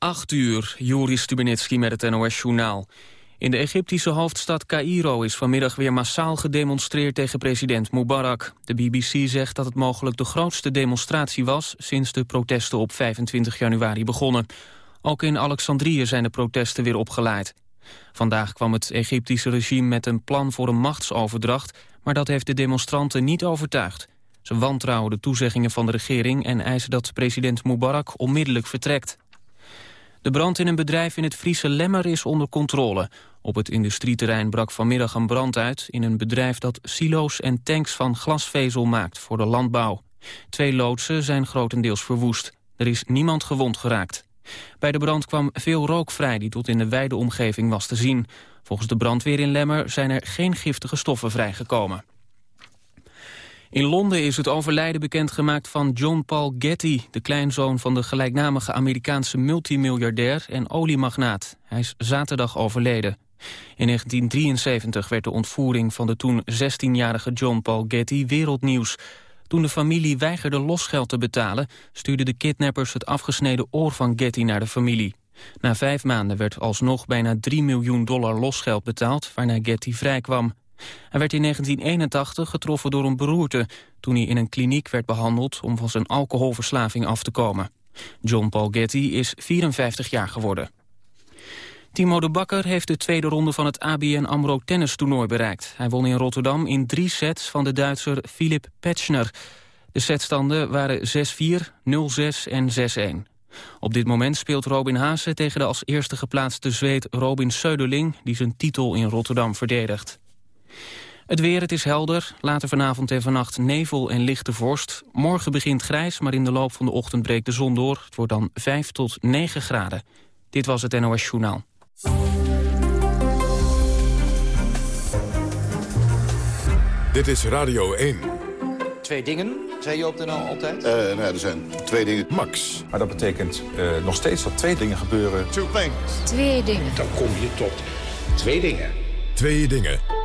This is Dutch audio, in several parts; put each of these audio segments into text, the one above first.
8 uur, Joris Stubenitski met het NOS-journaal. In de Egyptische hoofdstad Cairo is vanmiddag weer massaal gedemonstreerd tegen president Mubarak. De BBC zegt dat het mogelijk de grootste demonstratie was sinds de protesten op 25 januari begonnen. Ook in Alexandrië zijn de protesten weer opgeleid. Vandaag kwam het Egyptische regime met een plan voor een machtsoverdracht, maar dat heeft de demonstranten niet overtuigd. Ze wantrouwen de toezeggingen van de regering en eisen dat president Mubarak onmiddellijk vertrekt. De brand in een bedrijf in het Friese Lemmer is onder controle. Op het industrieterrein brak vanmiddag een brand uit... in een bedrijf dat silo's en tanks van glasvezel maakt voor de landbouw. Twee loodsen zijn grotendeels verwoest. Er is niemand gewond geraakt. Bij de brand kwam veel rook vrij die tot in de wijde omgeving was te zien. Volgens de brandweer in Lemmer zijn er geen giftige stoffen vrijgekomen. In Londen is het overlijden bekendgemaakt van John Paul Getty... de kleinzoon van de gelijknamige Amerikaanse multimiljardair en oliemagnaat. Hij is zaterdag overleden. In 1973 werd de ontvoering van de toen 16-jarige John Paul Getty wereldnieuws. Toen de familie weigerde losgeld te betalen... stuurden de kidnappers het afgesneden oor van Getty naar de familie. Na vijf maanden werd alsnog bijna 3 miljoen dollar losgeld betaald... waarna Getty vrijkwam. Hij werd in 1981 getroffen door een beroerte... toen hij in een kliniek werd behandeld om van zijn alcoholverslaving af te komen. John Paul Getty is 54 jaar geworden. Timo de Bakker heeft de tweede ronde van het ABN AMRO tennistoernooi bereikt. Hij won in Rotterdam in drie sets van de Duitser Philip Petschner. De setstanden waren 6-4, 0-6 en 6-1. Op dit moment speelt Robin Haase tegen de als eerste geplaatste Zweed Robin Söderling... die zijn titel in Rotterdam verdedigt. Het weer, het is helder. Later vanavond en vannacht nevel en lichte vorst. Morgen begint grijs, maar in de loop van de ochtend breekt de zon door. Het wordt dan 5 tot 9 graden. Dit was het NOS Journaal. Dit is Radio 1. Twee dingen, zei je op de NL altijd? Uh, nou, er zijn twee dingen. Max. Maar dat betekent uh, nog steeds dat twee dingen gebeuren. Two things. Twee dingen. Dan kom je tot twee dingen. Twee dingen.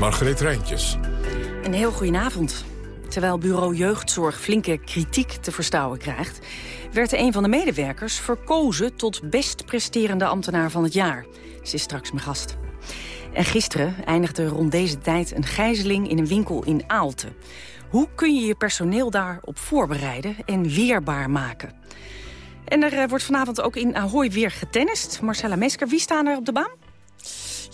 Margreet Rijntjes. Een heel goedenavond. Terwijl bureau jeugdzorg flinke kritiek te verstouwen krijgt... werd een van de medewerkers verkozen tot best presterende ambtenaar van het jaar. Ze is straks mijn gast. En gisteren eindigde rond deze tijd een gijzeling in een winkel in Aalten. Hoe kun je je personeel daarop voorbereiden en weerbaar maken? En er eh, wordt vanavond ook in Ahoy weer getennist. Marcella Mesker, wie staan er op de baan?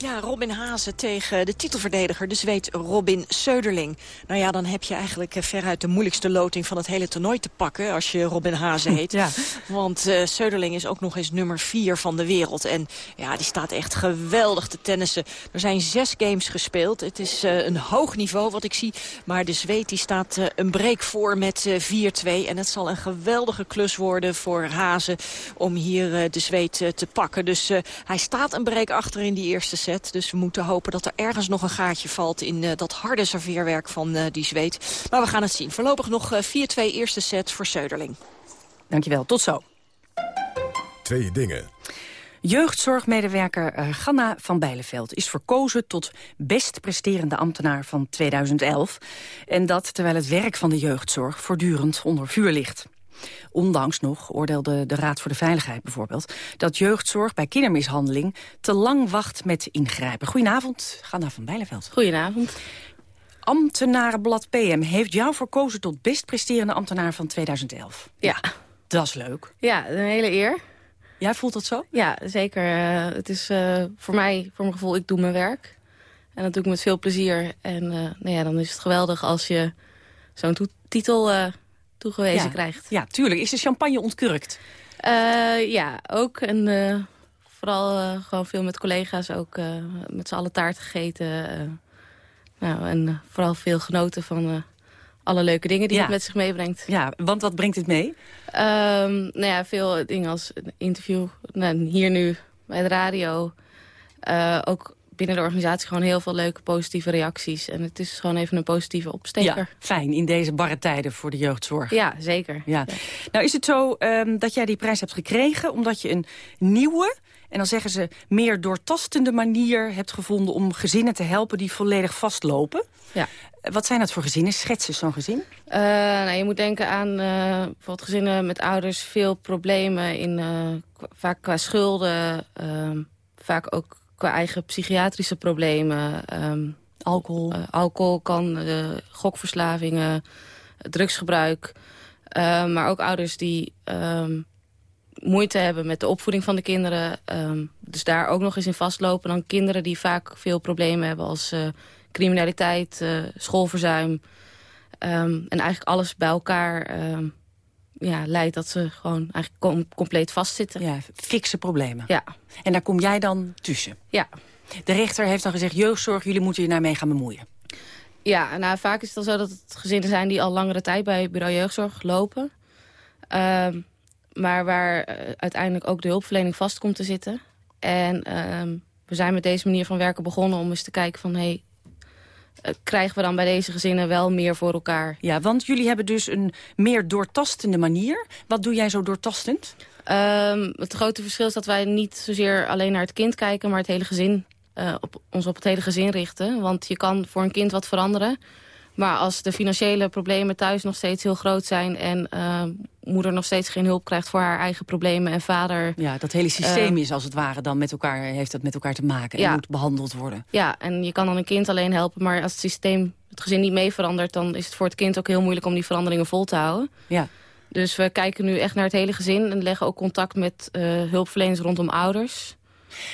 Ja, Robin Hazen tegen de titelverdediger, de Zweed Robin Söderling. Nou ja, dan heb je eigenlijk eh, veruit de moeilijkste loting van het hele toernooi te pakken... als je Robin Hazen heet. ja. Want uh, Söderling is ook nog eens nummer vier van de wereld. En ja, die staat echt geweldig te tennissen. Er zijn zes games gespeeld. Het is uh, een hoog niveau wat ik zie. Maar de Zweed die staat uh, een break voor met 4-2. En het zal een geweldige klus worden voor Hazen... om hier de Zweed te pakken. Dus hij staat een break achter in die eerste set. Dus we moeten hopen dat er ergens nog een gaatje valt in uh, dat harde serveerwerk van uh, die zweet. Maar we gaan het zien. Voorlopig nog 4-2 uh, eerste set voor Söderling. Dankjewel, tot zo. Twee dingen. Jeugdzorgmedewerker uh, Ganna van Bijleveld is verkozen tot best presterende ambtenaar van 2011. En dat terwijl het werk van de jeugdzorg voortdurend onder vuur ligt. Ondanks nog oordeelde de Raad voor de Veiligheid bijvoorbeeld... dat jeugdzorg bij kindermishandeling te lang wacht met ingrijpen. Goedenavond, Ganna van Bijleveld. Goedenavond. Ambtenarenblad PM heeft jou verkozen tot best presterende ambtenaar van 2011. Ja. Dat is leuk. Ja, een hele eer. Jij voelt dat zo? Ja, zeker. Uh, het is uh, voor mij, voor mijn gevoel, ik doe mijn werk. En dat doe ik met veel plezier. En uh, nou ja, dan is het geweldig als je zo'n titel toegewezen ja. krijgt. Ja, tuurlijk. Is de champagne ontkurkt? Uh, ja, ook. En uh, vooral uh, gewoon veel met collega's ook met z'n allen taart gegeten. nou, en vooral veel genoten van alle leuke dingen die ja. het met zich meebrengt. Ja, want wat brengt het mee? Um, nou ja, veel dingen als interview. Nou, hier nu bij de radio. ook binnen de organisatie gewoon heel veel leuke positieve reacties. En het is gewoon even een positieve opsteker. Ja, fijn in deze barre tijden voor de jeugdzorg. Ja, zeker. Ja. Nou is het zo um, dat jij die prijs hebt gekregen omdat je een nieuwe... en dan zeggen ze meer doortastende manier hebt gevonden... om gezinnen te helpen die volledig vastlopen. Ja. Wat zijn dat voor gezinnen? Schetsen zo'n gezin? Uh, nou, je moet denken aan uh, bijvoorbeeld gezinnen met ouders... veel problemen, in, uh, vaak qua schulden... Ehm, vaak ook qua eigen psychiatrische problemen. Um, alcohol. alcohol kan, gokverslavingen, drugsgebruik. Ehm, maar ook ouders die moeite hebben met de opvoeding van de kinderen. dus daar ook nog eens in vastlopen. Dan kinderen die vaak veel problemen hebben als criminaliteit, uh, schoolverzuim. En eigenlijk alles bij elkaar ja, leidt dat ze gewoon eigenlijk com compleet vastzitten. Ja, fikse problemen. Ja. En daar kom jij dan tussen? Ja. De rechter heeft dan gezegd, jeugdzorg, jullie moeten je daarmee gaan bemoeien. Ja, nou, vaak is het dan zo dat het gezinnen zijn die al langere tijd bij bureau jeugdzorg lopen. Um, maar waar uh, uiteindelijk ook de hulpverlening vast komt te zitten. En we zijn met deze manier van werken begonnen om eens te kijken van... Hey, krijgen we dan bij deze gezinnen wel meer voor elkaar. Ja, want jullie hebben dus een meer doortastende manier. Wat doe jij zo doortastend? Um, het grote verschil is dat wij niet zozeer alleen naar het kind kijken... maar het hele gezin, uh, op, ons op het hele gezin richten. Want je kan voor een kind wat veranderen... Maar als de financiële problemen thuis nog steeds heel groot zijn... en uh, moeder nog steeds geen hulp krijgt voor haar eigen problemen en vader... Ja, dat hele systeem uh, is als het ware dan met elkaar, heeft dat met elkaar te maken en ja, moet behandeld worden. Ja, en je kan dan een kind alleen helpen, maar als het systeem, het gezin niet mee verandert... dan is het voor het kind ook heel moeilijk om die veranderingen vol te houden. Ja. Dus we kijken nu echt naar het hele gezin en leggen ook contact met uh, hulpverleners rondom ouders...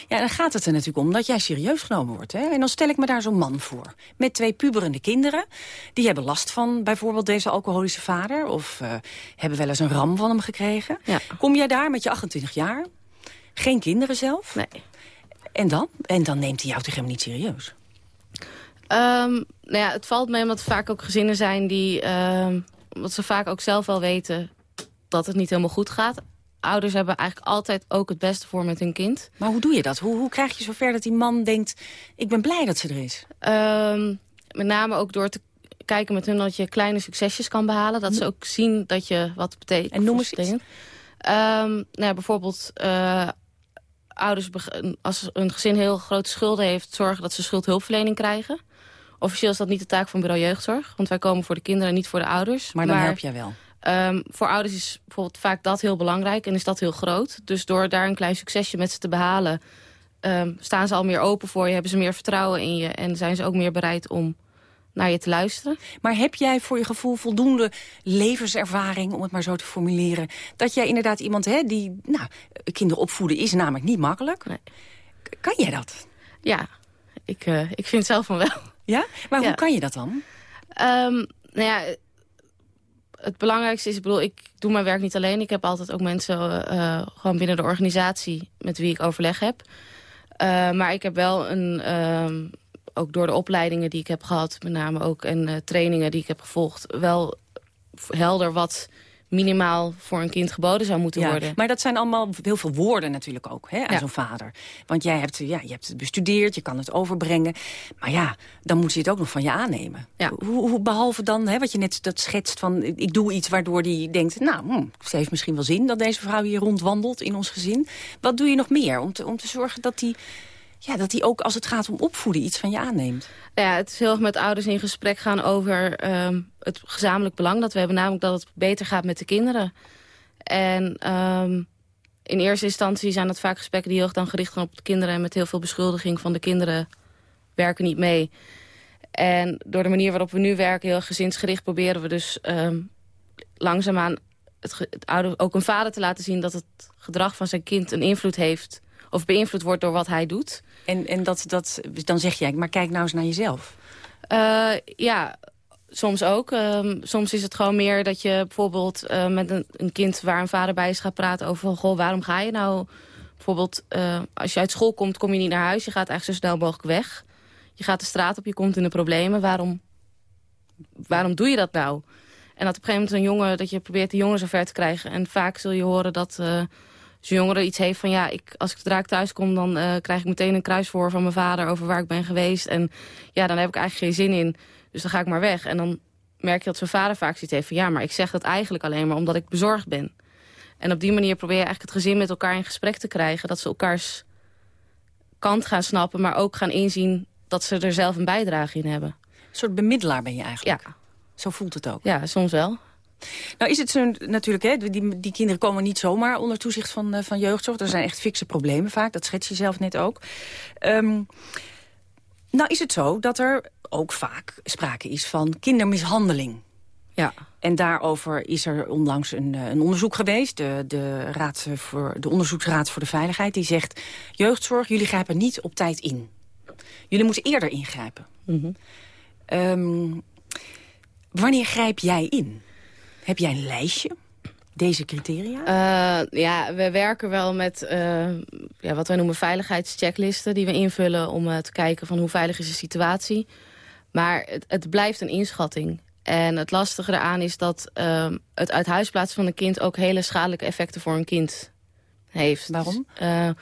Ja, dan gaat het er natuurlijk om dat jij serieus genomen wordt. Hè? En dan stel ik me daar zo'n man voor. Met twee puberende kinderen. Die hebben last van bijvoorbeeld deze alcoholische vader. Of uh, hebben wel eens een ram van hem gekregen. Ja. Kom jij daar met je 28 jaar? Geen kinderen zelf? Nee. En dan? En dan neemt hij jou toch helemaal niet serieus? Um, nou ja, het valt me omdat het vaak ook gezinnen zijn die... Um, wat ze vaak ook zelf wel weten dat het niet helemaal goed gaat ouders hebben eigenlijk altijd ook het beste voor met hun kind. Maar hoe doe je dat? Hoe, hoe krijg je zover dat die man denkt... ik ben blij dat ze er is? Um, met name ook door te kijken met hun dat je kleine succesjes kan behalen. Dat ze ook zien dat je wat betekent. En noem eens iets. Um, nou ja, bijvoorbeeld... Uh, ouders, als een gezin heel grote schulden heeft... zorgen dat ze schuldhulpverlening krijgen. Officieel is dat niet de taak van bureau jeugdzorg. Want wij komen voor de kinderen, niet voor de ouders. Maar dan maar, help jij wel? Um, voor ouders is bijvoorbeeld vaak dat heel belangrijk en is dat heel groot. Dus door daar een klein succesje met ze te behalen... Um, staan ze al meer open voor je, hebben ze meer vertrouwen in je... en zijn ze ook meer bereid om naar je te luisteren. Maar heb jij voor je gevoel voldoende levenservaring, om het maar zo te formuleren... dat jij inderdaad iemand, hè, die... Nou, kinderen opvoeden is namelijk niet makkelijk. Nee. Kan jij dat? Ja, ik, uh, ik vind zelf van wel. Ja? Maar ja. hoe kan je dat dan? Um, nou ja, het belangrijkste is, ik bedoel, ik doe mijn werk niet alleen. Ik heb altijd ook mensen uh, gewoon binnen de organisatie met wie ik overleg heb. Uh, maar ik heb wel een, uh, ook door de opleidingen die ik heb gehad, met name ook en trainingen die ik heb gevolgd, wel helder wat minimaal voor een kind geboden zou moeten ja, worden. Maar dat zijn allemaal heel veel woorden natuurlijk ook hè, aan Ja. zo'n vader. Want jij hebt, ja, je hebt het bestudeerd, je kan het overbrengen. Maar ja, dan moet je het ook nog van je aannemen. Ja. Hoe, hoe, behalve dan, hè, wat je net dat schetst van... ik doe iets waardoor die denkt... nou, hm, het heeft misschien wel zin dat deze vrouw hier rondwandelt in ons gezin. Wat doe je nog meer om te, om te zorgen dat die... Ja, dat die ook als het gaat om opvoeden iets van je aanneemt. Ja, het is heel erg met ouders in gesprek gaan over um, het gezamenlijk belang dat we hebben. Namelijk dat het beter gaat met de kinderen. En um, in eerste instantie zijn dat vaak gesprekken die heel erg dan gericht zijn op de kinderen. En met heel veel beschuldiging van de kinderen werken niet mee. En door de manier waarop we nu werken, heel gezinsgericht, proberen we dus um, langzaamaan het, het ook een vader te laten zien dat het gedrag van zijn kind een invloed heeft of beïnvloed wordt door wat hij doet. En, en dat, dat, dan zeg jij, maar kijk nou eens naar jezelf. Uh, ja, soms ook. Um, soms is het gewoon meer dat je bijvoorbeeld uh, met een, een, kind waar een vader bij is gaat praten over... Goh, waarom ga je nou... Bijvoorbeeld, uh, als je uit school komt, kom je niet naar huis. Je gaat eigenlijk zo snel mogelijk weg. Je gaat de straat op, je komt in de problemen. Waarom, waarom doe je dat nou? En dat op een gegeven moment een jongen, dat je probeert de jongen zover te krijgen. En vaak zul je horen dat een jongere iets heeft van ja, ik, als ik zodra ik thuis kom... dan uh, krijg ik meteen een kruisvoor van mijn vader over waar ik ben geweest. En ja, dan heb ik eigenlijk geen zin in. Dus dan ga ik maar weg. En dan merk je dat zijn vader vaak zoiets heeft van... ja, maar ik zeg dat eigenlijk alleen maar omdat ik bezorgd ben. En op die manier probeer je eigenlijk het gezin met elkaar in gesprek te krijgen. Dat ze elkaars kant gaan snappen, maar ook gaan inzien dat ze er zelf een bijdrage in hebben. Een soort bemiddelaar ben je eigenlijk. Ja. Zo voelt het ook. Ja, soms wel. Nou is het zo natuurlijk, hè, die, die kinderen komen niet zomaar onder toezicht van, uh, van jeugdzorg. Er zijn echt fikse problemen vaak, dat schets je zelf net ook. Um, nou is het zo dat er ook vaak sprake is van kindermishandeling. Ja. En daarover is er onlangs een, eh, een onderzoek geweest. De, de, Raad voor, de Onderzoeksraad voor de Veiligheid die zegt... jeugdzorg, jullie grijpen niet op tijd in. Jullie moeten eerder ingrijpen. Mm wanneer grijp jij in? Heb jij een lijstje? Deze criteria? Uh, ja, we werken wel met uh, ja, wat wij noemen veiligheidschecklisten... die we invullen om uh, te kijken van hoe veilig is de situatie. Maar het, het blijft een inschatting. En het lastige eraan is dat ehm, het uit huis plaatsen van een kind... ook hele schadelijke effecten voor een kind heeft. Waarom? Dus,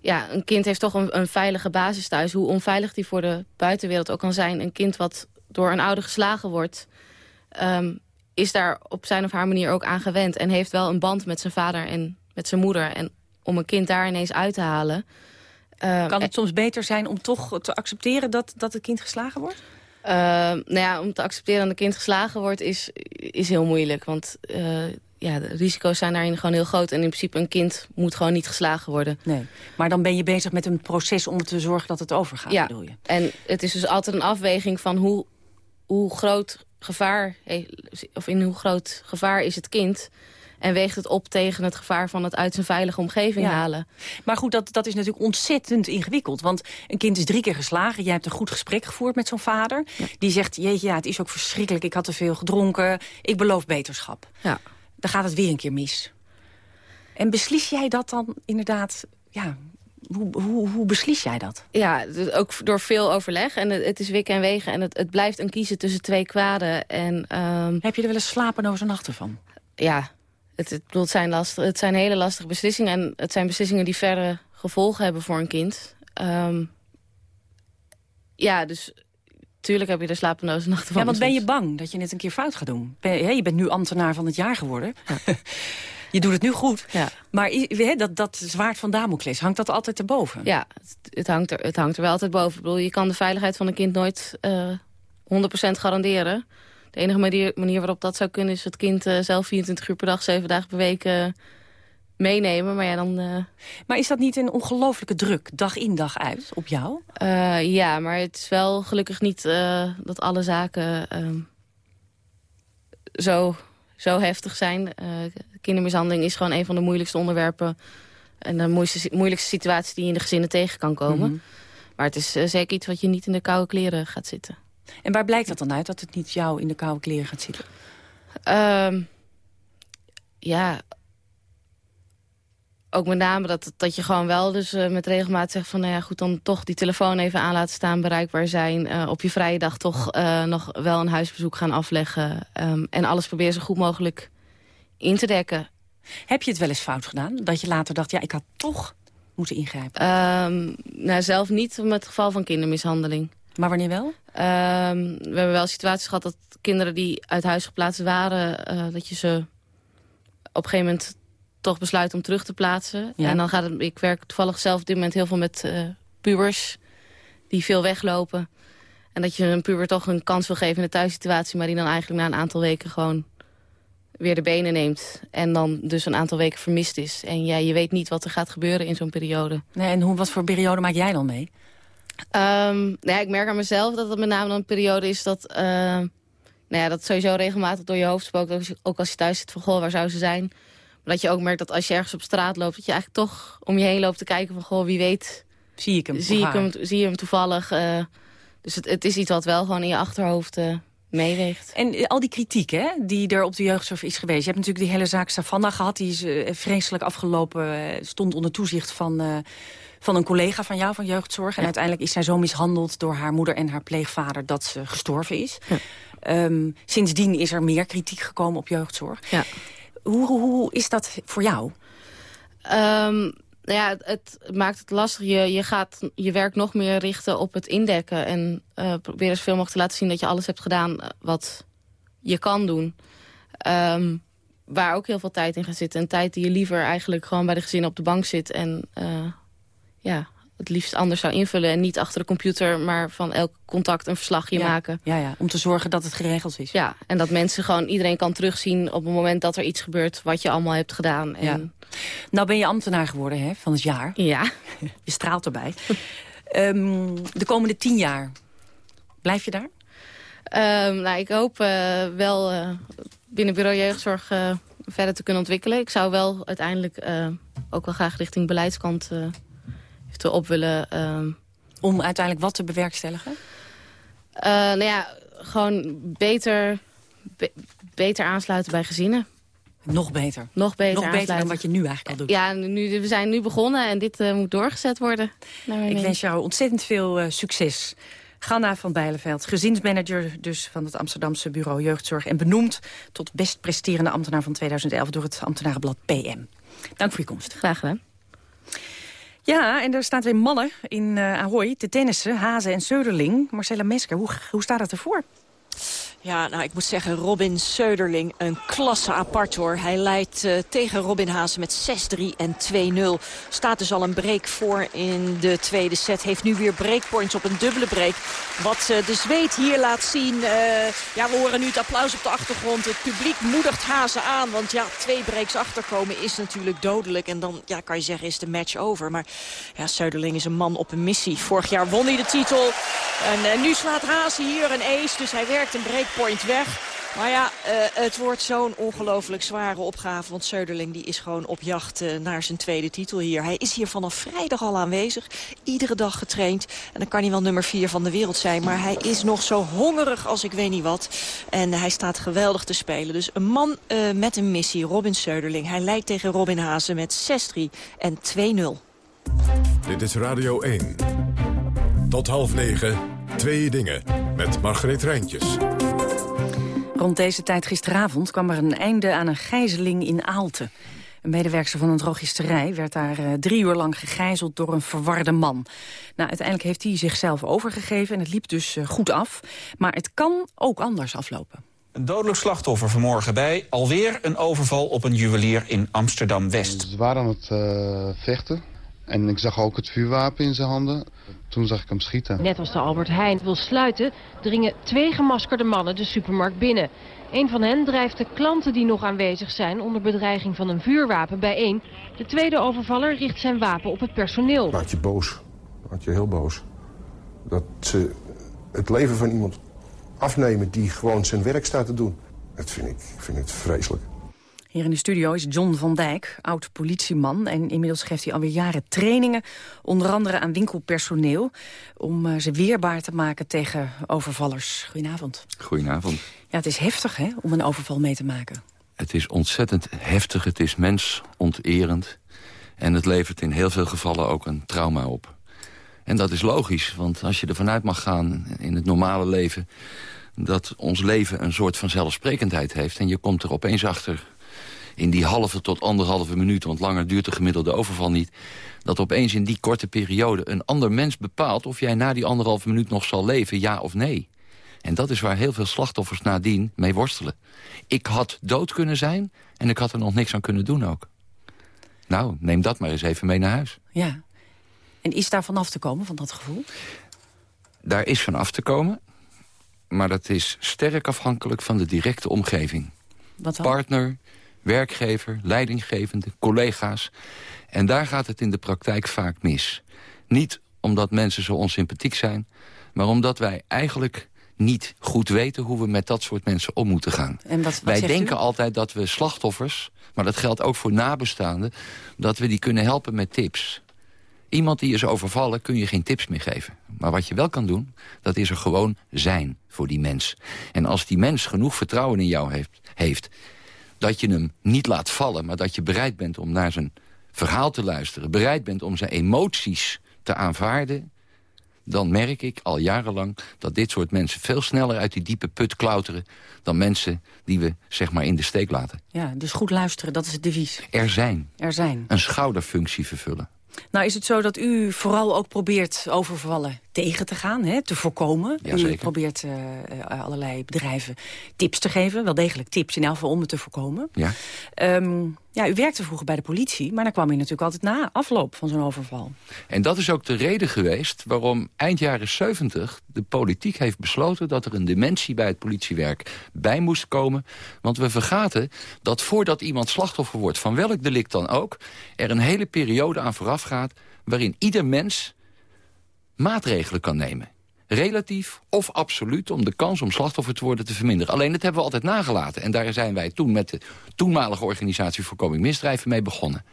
ja, een kind heeft toch een, een, veilige basis thuis. Hoe onveilig die voor de buitenwereld ook kan zijn. Een kind wat door een ouder geslagen wordt... Um, is daar op zijn of haar manier ook aan gewend. En heeft wel een band met zijn vader en met zijn moeder. En om een kind daar ineens uit te halen... Uh, kan het soms beter zijn om toch te accepteren dat, dat het kind geslagen wordt? Uh, nou ja, om te accepteren dat een kind geslagen wordt is, is heel moeilijk. Want uh, ja, de risico's zijn daarin gewoon heel groot. En in principe een kind moet gewoon niet geslagen worden. Nee, maar dan ben je bezig met een proces om te zorgen dat het overgaat, ja. bedoel je? en het is dus altijd een afweging van hoe, hoe groot gevaar, of in hoe groot gevaar is het kind... En weegt het op tegen het gevaar van het uit zijn veilige omgeving halen. Maar goed, dat, dat is natuurlijk ontzettend ingewikkeld. Want een kind is drie keer geslagen. Jij hebt een goed gesprek gevoerd met zo'n vader. Die zegt, jeetje, ja, het is ook verschrikkelijk. Ik had te veel gedronken. Ik beloof beterschap. Ja. Dan gaat het weer een keer mis. En beslis jij dat dan inderdaad ja, hoe, hoe, hoe, beslis jij dat? Ja, ook door veel overleg. En het, is wikken en wegen. En het, het, blijft een kiezen tussen twee kwaden. En, um... Heb je er wel eens slapeloze nachten van? Ja, het, het, het, zijn lastig, het zijn hele lastige beslissingen. En het zijn beslissingen die verre gevolgen hebben voor een kind. Um... ja, dus tuurlijk heb je er slapeloze nachten van. Ja, want ben je bang dat je net een keer fout gaat doen? Ben, je, je bent nu ambtenaar van het jaar geworden. Ja. Je doet het nu goed. Ja. Maar dat, dat zwaard van Damocles, hangt dat altijd erboven? Ja, het, het, hangt er, het hangt er wel altijd boven. Ik bedoel, je kan de veiligheid van een kind nooit uh, eh, 100% garanderen. De enige manier, manier, waarop dat zou kunnen... is het kind uh, zelf 24 uur per dag, 7 dagen per week uh, meenemen. Maar ja, dan... Maar is dat niet een ongelofelijke druk, dag in dag uit, op jou? ja, maar het is wel gelukkig niet dat alle zaken ehm, zo zo heftig zijn. Kindermishandeling is gewoon een van de moeilijkste onderwerpen... en de moeilijkste, moeilijkste situatie die je in de gezinnen tegen kan komen. Mhm. Maar het is uh, zeker iets wat je niet in de koude kleren gaat zitten. En waar blijkt dat dan uit, dat het niet jou in de koude kleren gaat zitten? Um, ja, ook met name dat, dat je gewoon wel dus uh, met regelmaat zegt van... nou ja, goed, dan toch die telefoon even aan laten staan, bereikbaar zijn. Uh, op je vrije dag toch uh, nog wel een huisbezoek gaan afleggen. Um, en alles proberen zo goed mogelijk in te dekken. Heb je het wel eens fout gedaan? Dat je later dacht, ja, ik had toch moeten ingrijpen? Um, nou, zelf niet met het geval van kindermishandeling. Maar wanneer wel? Um, we hebben wel situaties gehad dat kinderen die uit huis geplaatst waren... dat je ze op een gegeven moment toch besluit om terug te plaatsen. En dan gaat het, ik werk toevallig zelf op dit moment heel veel met uh, pubers die veel weglopen. En dat je een puber toch een kans wil geven in de thuissituatie... maar die dan eigenlijk na een aantal weken gewoon weer de benen neemt. En dan dus een aantal weken vermist is. En ja, je weet niet wat er gaat gebeuren in zo'n periode. Nee, en hoe, wat voor periode maak jij dan mee? Um, nou ja, ik merk aan mezelf dat het met name dan een periode is dat... Uh, nou ja, dat sowieso regelmatig door je hoofd spookt. Ook als je thuis zit van, goh, waar zou ze zijn? Maar dat je ook merkt dat als je ergens op straat loopt... dat je eigenlijk toch om je heen loopt te kijken van... goh, wie weet... Zie ik hem, zie, ik hem, zie je hem toevallig. Uh, dus het, het, is iets wat wel gewoon in je achterhoofd uh, meeweegt. En uh, al die kritiek hè, die er op de jeugdzorg is geweest. Je hebt natuurlijk die hele zaak Savannah gehad. Die is vreselijk afgelopen. stond onder toezicht van, van een collega van jou, van jeugdzorg. En uiteindelijk is zij zo mishandeld door haar moeder en haar pleegvader... dat ze gestorven is. Ja. Um, sindsdien is er meer kritiek gekomen op jeugdzorg. Ja. Hoe, hoe is dat voor jou? Ehm, nou ja, het, het, maakt het lastig. Je, je gaat je werk nog meer richten op het indekken. En uh, proberen zoveel mogelijk te laten zien dat je alles hebt gedaan wat je kan doen. Um, waar ook heel veel tijd in gaat zitten. Een tijd die je liever eigenlijk gewoon bij de gezin op de bank zit. En uh, ja, het liefst anders zou invullen. En niet achter de computer, maar van elk contact een verslagje ja, maken. Ja, ja, om te zorgen dat het geregeld is. Ja, en dat mensen gewoon, iedereen kan terugzien op het moment dat er iets gebeurt wat je allemaal hebt gedaan. En... Ja. Nou ben je ambtenaar geworden hè, van het jaar. Ja. Je straalt erbij. um, de komende tien jaar, blijf je daar? Um, nou, ik hoop uh, wel uh, binnen bureau jeugdzorg uh, verder te kunnen ontwikkelen. Ik zou wel uiteindelijk ook wel graag richting beleidskant te op willen... Uh... Om uiteindelijk wat te bewerkstelligen? Nou ja, gewoon beter, be beter aansluiten bij gezinnen. Nog beter? Nog beter Nog beter dan wat je nu eigenlijk al doet? Ja, nu, we zijn nu begonnen en dit uh, moet doorgezet worden. Ik wens jou ontzettend veel uh, succes. Ganna van Bijleveld, gezinsmanager dus van het Amsterdamse bureau Jeugdzorg... en benoemd tot best presterende ambtenaar van 2011 door het ambtenarenblad PM. Dank voor je komst. Graag gedaan. Ja, en er staan twee mannen in uh, Ahoy te tennissen, Hazen en Söderling. Marcella Mesker, hoe, hoe staat het ervoor? Ja, nou, ik moet zeggen, Robin Söderling, een klasse apart hoor. Hij leidt uh, tegen Robin Haase met 6-3 en 2-0. Staat dus al een break voor in de tweede set. Heeft nu weer breakpoints op een dubbele break. Wat uh, de Zweet hier laat zien. Uh, ja, we horen nu het applaus op de achtergrond. Het publiek moedigt Haase aan. Want ja, twee breaks achterkomen is natuurlijk dodelijk. En dan ja, kan je zeggen, is de match over. Maar ja, Söderling is een man op een missie. Vorig jaar won hij de titel. En nu slaat Haase hier een ace. Dus hij werkt een break point weg. Maar ja, uh, het wordt zo'n ongelooflijk zware opgave. Want Söderling die is gewoon op jacht uh, naar zijn tweede titel hier. Hij is hier vanaf vrijdag al aanwezig. Iedere dag getraind. En dan kan hij wel nummer 4 van de wereld zijn. Maar hij is nog zo hongerig als ik weet niet wat. En hij staat geweldig te spelen. Dus een man uh, met een missie, Robin Söderling. Hij leidt tegen Robin Hazen met 6-3 en 2-0. Dit is Radio 1. Tot half negen, twee dingen. Met Margreet Rijntjes. Rond deze tijd gisteravond kwam er een einde aan een gijzeling in Aalten. Een medewerker van een drogisterij werd daar uh, drie uur lang gegijzeld door een verwarde man. Nou, uiteindelijk heeft hij zichzelf overgegeven en het liep dus uh, goed af. Maar het kan ook anders aflopen. Een dodelijk slachtoffer vanmorgen bij alweer een overval op een juwelier in Amsterdam-West. Ze waren aan het uh, vechten en ik zag ook het vuurwapen in zijn handen. Toen zag ik hem schieten. Net als de Albert Heijn wil sluiten, dringen twee gemaskerde mannen de supermarkt binnen. Een van hen drijft de klanten die nog aanwezig zijn onder bedreiging van een vuurwapen bijeen. De tweede overvaller richt zijn wapen op het personeel. Maakt je boos. Maakt je heel boos. Dat ze het leven van iemand afnemen die gewoon zijn werk staat te doen. Dat vind ik, vind het vreselijk. Hier in de studio is John van Dijk, oud-politieman. En inmiddels geeft hij alweer jaren trainingen, onder andere aan winkelpersoneel... om uh, ze weerbaar te maken tegen overvallers. Goedenavond. Goedenavond. Ja, het is heftig hè, om een overval mee te maken. Het is ontzettend heftig, het is mensonterend. En het levert in heel veel gevallen ook een trauma op. En dat is logisch, want als je ervan uit mag gaan in het normale leven dat ons leven een soort van zelfsprekendheid heeft... en je komt er opeens achter in die halve tot anderhalve minuut... want langer duurt de gemiddelde overval niet... dat opeens in die korte periode een ander mens bepaalt... of jij na die anderhalve minuut nog zal leven, ja of nee. En dat is waar heel veel slachtoffers nadien mee worstelen. Ik had dood kunnen zijn en ik had er nog niks aan kunnen doen ook. Nou, neem dat maar eens even mee naar huis. Ja. En is daar vanaf te komen, van dat gevoel? Daar is van af te komen. Maar dat is sterk afhankelijk van de directe omgeving. Wat dan? Partner, werkgever, leidinggevende, collega's. En daar gaat het in de praktijk vaak mis. Niet omdat mensen zo onsympathiek zijn... maar omdat wij eigenlijk niet goed weten hoe we met dat soort mensen om moeten gaan. En wat, wat wij denken u? altijd dat we slachtoffers, maar dat geldt ook voor nabestaanden... dat we die kunnen helpen met tips. Iemand die is overvallen kun je geen tips meer geven. Maar wat je wel kan doen, dat is er gewoon zijn voor die mens. En als die mens genoeg vertrouwen in jou heeft... heeft dat je hem niet laat vallen, maar dat je bereid bent om naar zijn verhaal te luisteren... bereid bent om zijn emoties te aanvaarden... dan merk ik al jarenlang dat dit soort mensen veel sneller uit die diepe put klauteren... dan mensen die we zeg maar in de steek laten. Ja, dus goed luisteren, dat is het devies. Er zijn. Er zijn. Een schouderfunctie vervullen. Nou is het zo dat u vooral ook probeert overvallen tegen te gaan, hè, te voorkomen. Ja, u probeert uh, allerlei bedrijven tips te geven, wel degelijk tips in elk geval om het te voorkomen. Ja. Um, ja, u werkte vroeger bij de politie, maar dan kwam u natuurlijk altijd na afloop van zo'n overval. En dat is ook de reden geweest waarom eind jaren 70 de politiek heeft besloten dat er een dimensie bij het politiewerk bij moest komen. Want we vergaten dat voordat iemand slachtoffer wordt van welk delict dan ook, er een hele periode aan vooraf gaat waarin ieder mens maatregelen kan nemen. Relatief of absoluut om de kans om slachtoffer te worden te verminderen. Alleen dat hebben we altijd nagelaten. En daar zijn wij toen met de toenmalige organisatie Voorkoming Misdrijven mee begonnen.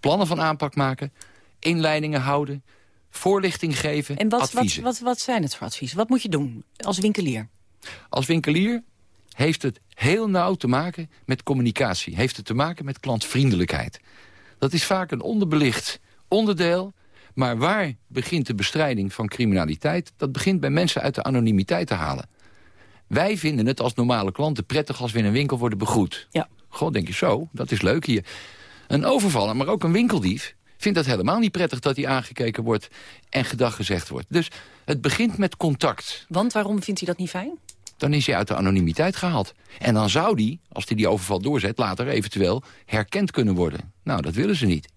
Plannen van aanpak maken, inleidingen houden, voorlichting geven, En wat, adviezen. wat, wat, wat zijn het voor adviezen? Wat moet je doen als winkelier? Als winkelier heeft het heel nauw te maken met communicatie. Heeft het te maken met klantvriendelijkheid. Dat is vaak een onderbelicht onderdeel maar waar begint de bestrijding van criminaliteit? Dat begint bij mensen uit de anonimiteit te halen. Wij vinden het als normale klanten prettig als we in een winkel worden begroet. Ja. Goh, denk je zo, dat is leuk hier. Een overvaller, maar ook een winkeldief... vindt dat helemaal niet prettig dat hij aangekeken wordt... en gedag gezegd wordt. Dus het begint met contact. Want waarom vindt hij dat niet fijn? Dan is hij uit de anonimiteit gehaald. En dan zou die, als hij die overval doorzet... later eventueel herkend kunnen worden. Nou, dat willen ze niet.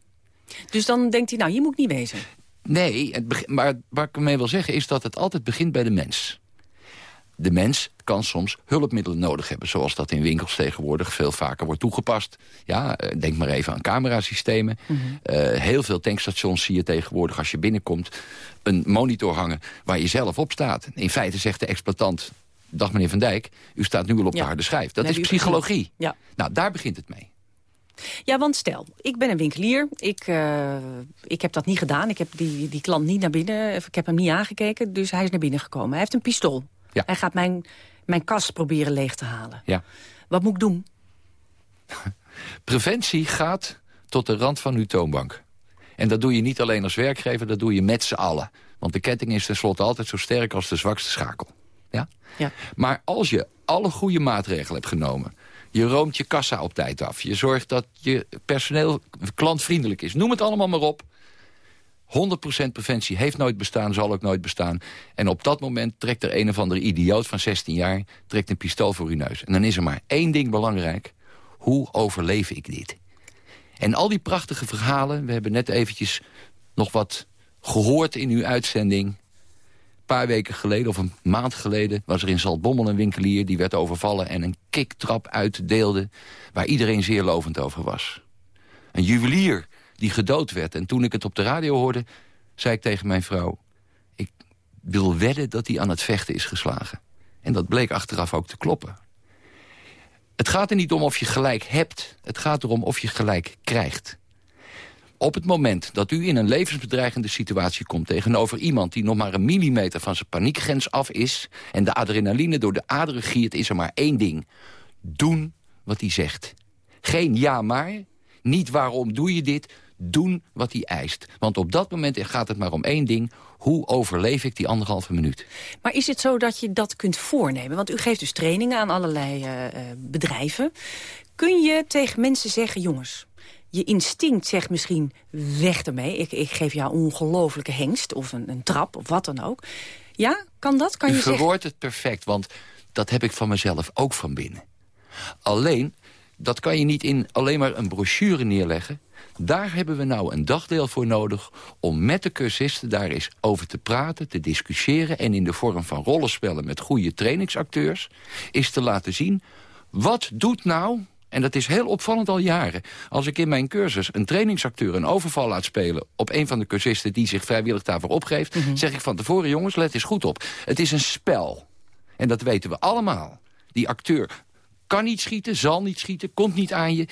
Dus dan denkt hij, nou, hier moet ik niet wezen. Nee, het begin, maar wat ik ermee wil zeggen is dat het altijd begint bij de mens. De mens kan soms hulpmiddelen nodig hebben... zoals dat in winkels tegenwoordig veel vaker wordt toegepast. Ja, denk maar even aan camerasystemen. Mm -hmm. uh, heel veel tankstations zie je tegenwoordig als je binnenkomt... een monitor hangen waar je zelf op staat. In feite zegt de exploitant... Dag meneer Van Dijk, u staat nu al op ja. de harde schijf. Dat is psychologie. Ja. Nou, daar begint het mee. Ja, want stel, ik ben een winkelier. Ik, uh, ik heb dat niet gedaan. Ik heb die, die klant niet naar binnen. Ik heb hem niet aangekeken, dus hij is naar binnen gekomen. Hij heeft een pistool. Ja. Hij gaat mijn, mijn kas proberen leeg te halen. Ja. Wat moet ik doen? Preventie gaat tot de rand van uw toonbank. En dat doe je niet alleen als werkgever, dat doe je met z'n allen. Want de ketting is tenslotte altijd zo sterk als de zwakste schakel. Ja? Ja. Maar als je alle goede maatregelen hebt genomen... Je roomt je kassa op tijd af. Je zorgt dat je personeel klantvriendelijk is. Noem het allemaal maar op. 100% preventie heeft nooit bestaan, zal ook nooit bestaan. En op dat moment trekt er een of andere idioot van 16 jaar... trekt een pistool voor uw neus. En dan is er maar één ding belangrijk. Hoe overleef ik dit? En al die prachtige verhalen... we hebben net eventjes nog wat gehoord in uw uitzending... Paar weken geleden, of een maand geleden... was er in Zaltbommel een winkelier die werd overvallen... en een kiktrap uitdeelde waar iedereen zeer lovend over was. Een juwelier die gedood werd. En toen ik het op de radio hoorde, zei ik tegen mijn vrouw... ik wil wedden dat hij aan het vechten is geslagen. En dat bleek achteraf ook te kloppen. Het gaat er niet om of je gelijk hebt. Het gaat erom of je gelijk krijgt. Op het moment dat u in een levensbedreigende situatie komt... tegenover iemand die nog maar een millimeter van zijn paniekgrens af is... en de adrenaline door de aderen giert, is er maar één ding. Doen wat hij zegt. Geen ja maar, niet waarom doe je dit, doen wat hij eist. Want op dat moment gaat het maar om één ding. Hoe overleef ik die anderhalve minuut? Maar is het zo dat je dat kunt voornemen? Want u geeft dus trainingen aan allerlei uh, bedrijven. Kun je tegen mensen zeggen, jongens je instinct zegt misschien weg ermee. Ik, ik geef jou ongelofelijke hengst of een, een, trap of wat dan ook. Ja, kan dat? Kan U je verwoordt het perfect, want dat heb ik van mezelf ook van binnen. Alleen, dat kan je niet in alleen maar een brochure neerleggen. Daar hebben we nou een dagdeel voor nodig om met de cursisten daar eens over te praten, te discussiëren... en in de vorm van rollenspellen met goede trainingsacteurs... is te laten zien, wat doet nou en dat is heel opvallend al jaren. Als ik in mijn cursus een trainingsacteur een overval laat spelen... op een van de cursisten die zich vrijwillig daarvoor opgeeft... Mm -hmm. zeg ik van tevoren, jongens, let eens goed op. Het is een spel. En dat weten we allemaal. Die acteur kan niet schieten, zal niet schieten, komt niet aan je...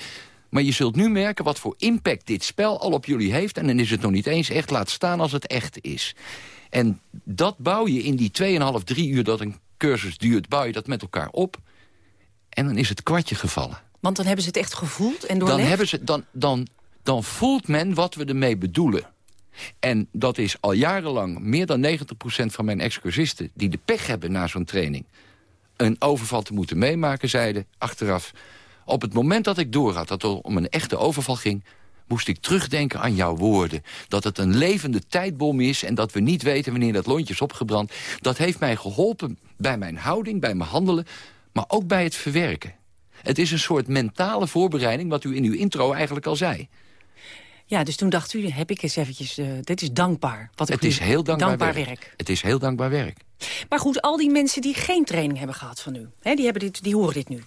Maar je zult nu merken wat voor impact dit spel al op jullie heeft... en dan is het nog niet eens echt laat staan als het echt is. En dat bouw je in die 2,5, 3 uur dat een cursus duurt... bouw je dat met elkaar op. En dan is het kwartje gevallen. Want dan hebben ze het echt gevoeld en doorlegd? Dan, hebben ze, dan, dan, dan voelt men wat we ermee bedoelen. En dat is al jarenlang meer dan 90% van mijn excursisten... die de pech hebben na zo'n training... een overval te moeten meemaken, zeiden achteraf... op het moment dat ik doorhad dat het om een echte overval ging moest ik terugdenken aan jouw woorden. Dat het een levende tijdbom is en dat we niet weten wanneer dat lontje is opgebrand. Dat heeft mij geholpen bij mijn houding, bij mijn handelen, maar ook bij het verwerken. Het is een soort mentale voorbereiding, wat u in uw intro eigenlijk al zei. Ja, dus toen dacht u, heb ik eens eventjes, uh, dit is dankbaar. Wat het is heel dankbaar, werk. werk. Het is heel dankbaar werk. Maar goed, al die mensen die geen training hebben gehad van u... Hè, die, hebben dit, die horen dit nu.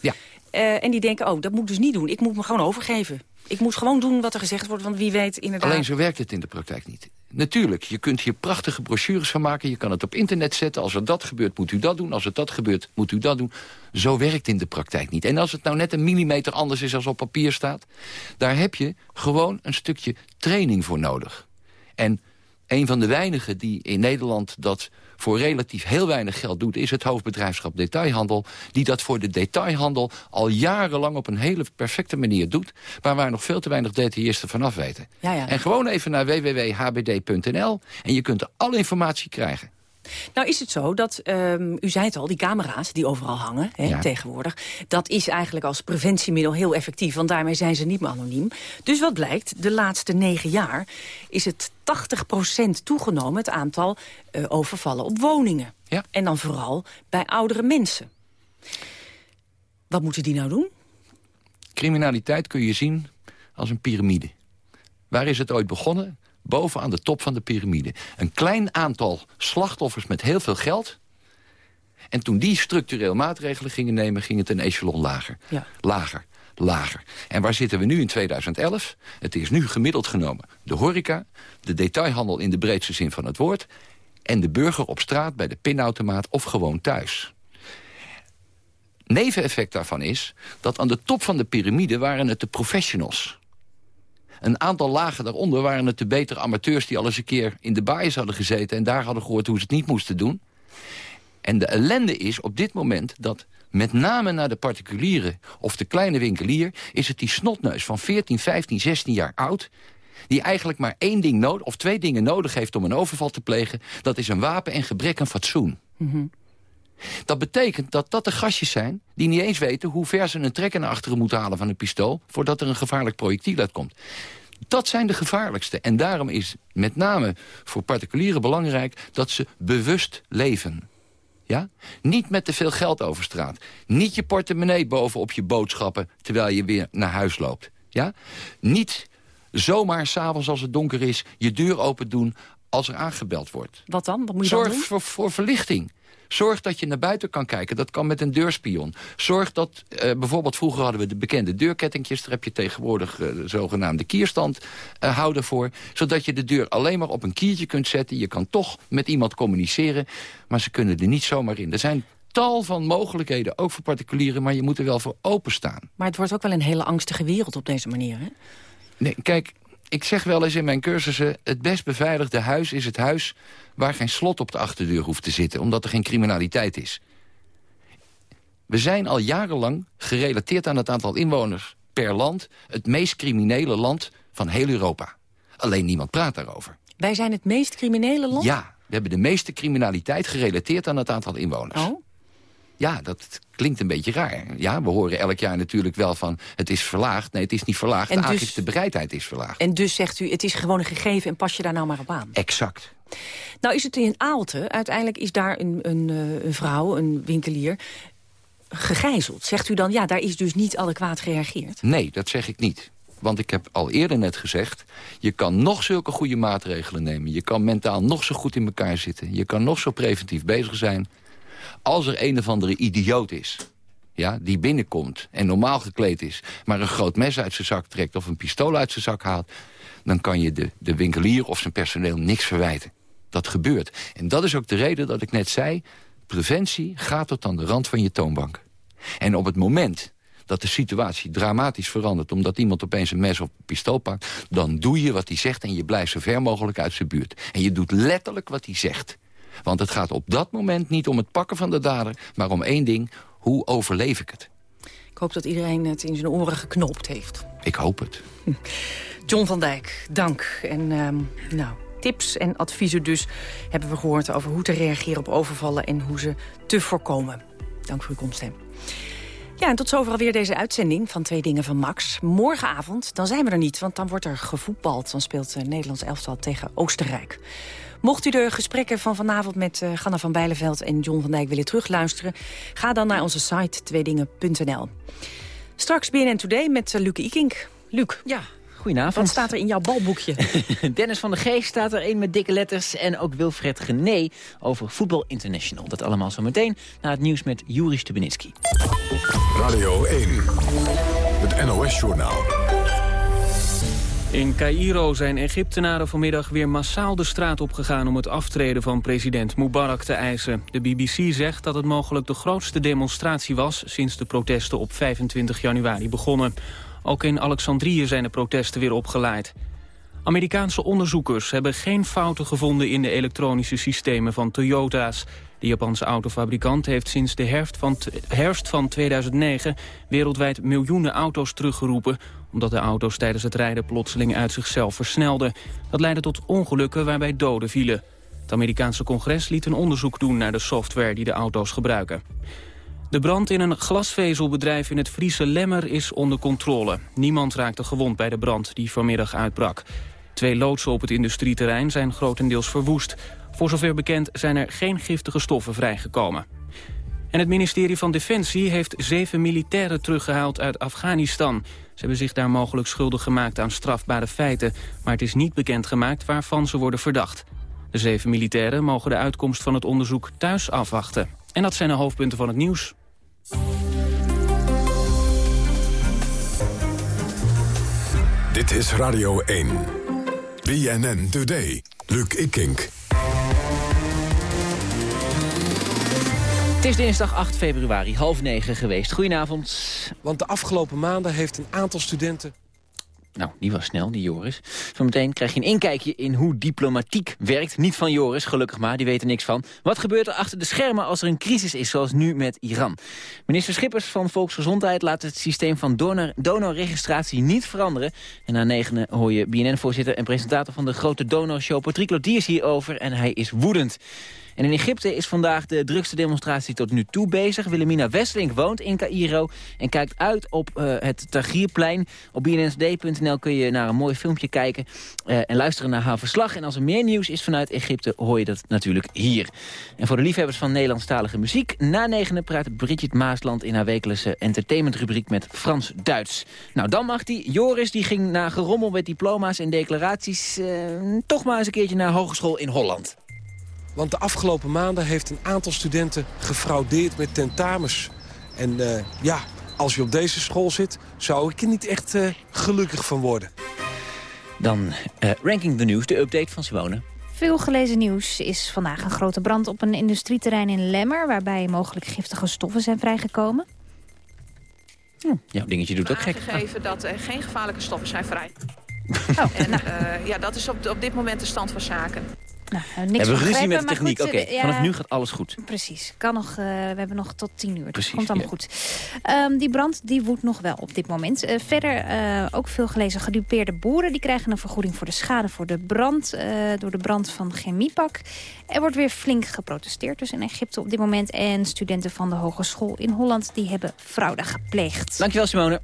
Ja. Uh, en die denken, oh, dat moet ik dus niet doen. Ik moet me gewoon overgeven. Ik moet gewoon doen wat er gezegd wordt, want wie weet inderdaad... Alleen zo werkt het in de praktijk niet. Natuurlijk, je kunt hier prachtige brochures van maken. Je kan het op internet zetten. Als er dat gebeurt, moet u dat doen. Als er dat gebeurt, moet u dat doen. Zo werkt in de praktijk niet. En als het nou net een millimeter anders is als op papier staat... daar heb je gewoon een stukje training voor nodig. En een van de weinigen die in Nederland dat voor relatief heel weinig geld doet... is het hoofdbedrijfschap detailhandel... die dat voor de detailhandel al jarenlang op een hele perfecte manier doet... maar waar nog veel te weinig detailisten vanaf weten. Ja, ja. En gewoon even naar www.hbd.nl en je kunt er alle informatie krijgen. Nou is het zo dat, um, u zei het al, die camera's die overal hangen hè, tegenwoordig... dat is eigenlijk als preventiemiddel heel effectief, want daarmee zijn ze niet meer anoniem. Dus wat blijkt, de laatste negen jaar is het 80% toegenomen... het aantal uh, overvallen op woningen. Ja. En dan vooral bij oudere mensen. Wat moeten die nou doen? Criminaliteit kun je zien als een piramide. Waar is het ooit begonnen? Boven aan de top van de piramide. Een klein aantal slachtoffers met heel veel geld... En toen die structureel maatregelen gingen nemen... ging het een echelon lager. Ja. Lager, lager. En waar zitten we nu in 2011? Het is nu gemiddeld genomen de horeca... de detailhandel in de breedste zin van het woord... en de burger op straat bij de pinautomaat of gewoon thuis. Neveneffect daarvan is dat aan de top van de piramide... waren het de professionals een aantal lagen daaronder waren het de betere amateurs... die al eens een keer in de baaiers hadden gezeten... en daar hadden gehoord hoe ze het niet moesten doen. En de ellende is op dit moment dat met name naar de particulieren of de kleine winkelier... is het die snotneus van 14, 15, 16 jaar oud... die eigenlijk maar één ding nodig, of twee dingen nodig heeft om een overval te plegen... dat is een wapen en gebrek aan fatsoen. Mm Dat betekent dat dat de gastjes zijn die niet eens weten... hoe ver ze een trekker naar achteren moeten halen van een pistool... voordat er een gevaarlijk projectiel uitkomt. Dat zijn de gevaarlijkste. En daarom is met name voor particulieren belangrijk... dat ze bewust leven. Ja? Niet met te veel geld over straat. Niet je portemonnee bovenop je boodschappen... terwijl je weer naar huis loopt. Ja? Niet zomaar s'avonds als het donker is... je deur open doen als er aangebeld wordt. Wat dan? Wat moet je Zorg dan doen? Voor, voor verlichting. Zorg dat je naar buiten kan kijken. Dat kan met een deurspion. Zorg dat, uh, bijvoorbeeld vroeger hadden we de bekende deurkettingjes. Daar heb je tegenwoordig uh, de zogenaamde kierstand uh, houden voor. Zodat je de deur alleen maar op een kiertje kunt zetten. Je kan toch met iemand communiceren. Maar ze kunnen er niet zomaar in. Er zijn tal van mogelijkheden, ook voor particulieren... maar je moet er wel voor openstaan. Maar het wordt ook wel een hele angstige wereld op deze manier, hè? Nee, kijk, ik zeg wel eens in mijn cursussen... het best beveiligde huis is het huis waar geen slot op de achterdeur hoeft te zitten... omdat er geen criminaliteit is. We zijn al jarenlang gerelateerd aan het aantal inwoners per land... het meest criminele land van heel Europa. Alleen niemand praat daarover. Wij zijn het meest criminele land? Ja, we hebben de meeste criminaliteit gerelateerd aan het aantal inwoners. Oh? Ja, dat klinkt een beetje raar. Ja, we horen elk jaar natuurlijk wel van het is verlaagd. Nee, het is niet verlaagd. En de dus- bereidheid is verlaagd. En dus zegt u, het is gewoon een gegeven en pas je daar nou maar op aan. Exact. Nou is het in Aalten, uiteindelijk is daar een, een, eh, een vrouw, een winkelier, gegijzeld. Zegt u dan, ja, daar is dus niet adequaat gereageerd? Nee, dat zeg ik niet. Want ik heb al eerder net gezegd... je kan nog zulke goede maatregelen nemen. Je kan mentaal nog zo goed in elkaar zitten. Je kan nog zo preventief bezig zijn. Als er een of andere idioot is... Ja, die binnenkomt en normaal gekleed is... maar een groot mes uit zijn zak trekt of een pistool uit zijn zak haalt... dan kan je de, de winkelier of zijn personeel niks verwijten. Dat gebeurt. En dat is ook de reden dat ik net zei... preventie gaat tot aan de rand van je toonbank. En op het moment dat de situatie dramatisch verandert... omdat iemand opeens een mes of een pistool pakt... dan doe je wat hij zegt en je blijft zo ver mogelijk uit zijn buurt. En je doet letterlijk wat hij zegt. Want het gaat op dat moment niet om het pakken van de dader... maar om één ding, hoe overleef ik het? Ik hoop dat iedereen het in zijn oren geknoopt heeft. Ik hoop het. John van Dijk, dank. En ehm, nou, tips en adviezen dus hebben we gehoord... over hoe te reageren op overvallen en hoe ze te voorkomen. Dank voor uw komst, hè. Ja, en tot zover alweer deze uitzending van Twee Dingen van Max. Morgenavond, dan zijn we er niet, want dan wordt er gevoetbald. Dan speelt uh, Nederlands elftal tegen Oostenrijk. Mocht u de gesprekken van vanavond met uh, Ganna van Bijleveld en John van Dijk willen terugluisteren... ga dan naar onze site tweedingen.nl. Straks BNN Today met uh, Luc Ikink. Luc. Ja, Goedenavond. Wat staat er in jouw balboekje? Dennis van der Geest staat er een met dikke letters. En ook Wilfred Gené over Voetbal International. Dat allemaal zo meteen na het nieuws met Juri Stubenitski. Radio 1, het NOS-journaal. In Cairo zijn Egyptenaren vanmiddag weer massaal de straat opgegaan... om het aftreden van president Mubarak te eisen. De BBC zegt dat het mogelijk de grootste demonstratie was... sinds de protesten op 25 januari begonnen. Ook in Alexandrië zijn de protesten weer opgeleid. Amerikaanse onderzoekers hebben geen fouten gevonden in de elektronische systemen van Toyota's. De Japanse autofabrikant heeft sinds de herfst van, herfst van 2009 wereldwijd miljoenen auto's teruggeroepen omdat de auto's tijdens het rijden plotseling uit zichzelf versnelden. Dat leidde tot ongelukken waarbij doden vielen. Het Amerikaanse congres liet een onderzoek doen naar de software die de auto's gebruiken. De brand in een glasvezelbedrijf in het Friese Lemmer is onder controle. Niemand raakte gewond bij de brand die vanmiddag uitbrak. Twee loodsen op het industrieterrein zijn grotendeels verwoest. Voor zover bekend zijn er geen giftige stoffen vrijgekomen. En het ministerie van Defensie heeft zeven militairen teruggehaald uit Afghanistan. Ze hebben zich daar mogelijk schuldig gemaakt aan strafbare feiten... maar het is niet bekendgemaakt waarvan ze worden verdacht. De zeven militairen mogen de uitkomst van het onderzoek thuis afwachten. En dat zijn de hoofdpunten van het nieuws. Dit is Radio 1. BNN Today. Luc Ikink. Het is dinsdag 8 februari, half negen geweest. Goedenavond. Want de afgelopen maanden heeft een aantal studenten nou, die was snel, die Joris. Zometeen krijg je een inkijkje in hoe diplomatiek werkt. Niet van Joris, gelukkig maar, die weet er niks van. Wat gebeurt er achter de schermen als er een crisis is, zoals nu met Iran? Minister Schippers van Volksgezondheid laat het systeem van donor, donorregistratie niet veranderen. En na negenen hoor je BNN-voorzitter en presentator van de grote donorshow Patrick Lodiers hierover. En hij is woedend. En in Egypte is vandaag de drukste demonstratie tot nu toe bezig. Willemina Westlink woont in Cairo en kijkt uit op uh, het Tahrirplein. Op bnsd.nl kun je naar een mooi filmpje kijken uh, en luisteren naar haar verslag. En als er meer nieuws is vanuit Egypte, hoor je dat natuurlijk hier. En voor de liefhebbers van Nederlandstalige muziek... na negenen praat Bridget Maasland in haar wekelijkse entertainmentrubriek met Frans-Duits. Nou, dan mag die. Joris die ging na gerommel met diploma's en declaraties... Uh, toch maar eens een keertje naar hogeschool in Holland. Want de afgelopen maanden heeft een aantal studenten gefraudeerd met tentamens. En uh, ja, als je op deze school zit, zou ik er niet echt uh, gelukkig van worden. Dan uh, Ranking the News, de update van Simone. Veel gelezen nieuws is vandaag een grote brand op een industrieterrein in Lemmer... waarbij mogelijk giftige stoffen zijn vrijgekomen. Hm, jouw dingetje doet ook gek. Aangegeven dat er geen gevaarlijke stoffen zijn vrij. Oh. En uh, ja, dat is op, op dit moment de stand van zaken. Nou, niks we hebben ruzie met de techniek. Oké, okay. ja, vanaf nu gaat alles goed. Precies. Kan nog, uh, we hebben nog tot tien uur. Dus Precies, komt allemaal ja. goed. Um, die brand die woedt nog wel op dit moment. Uh, verder uh, ook veel gelezen gedupeerde boeren. Die krijgen een vergoeding voor de schade voor de brand. door de brand van Chemiepak. Er wordt weer flink geprotesteerd dus in Egypte op dit moment. En studenten van de hogeschool in Holland die hebben fraude gepleegd. Dankjewel Simone.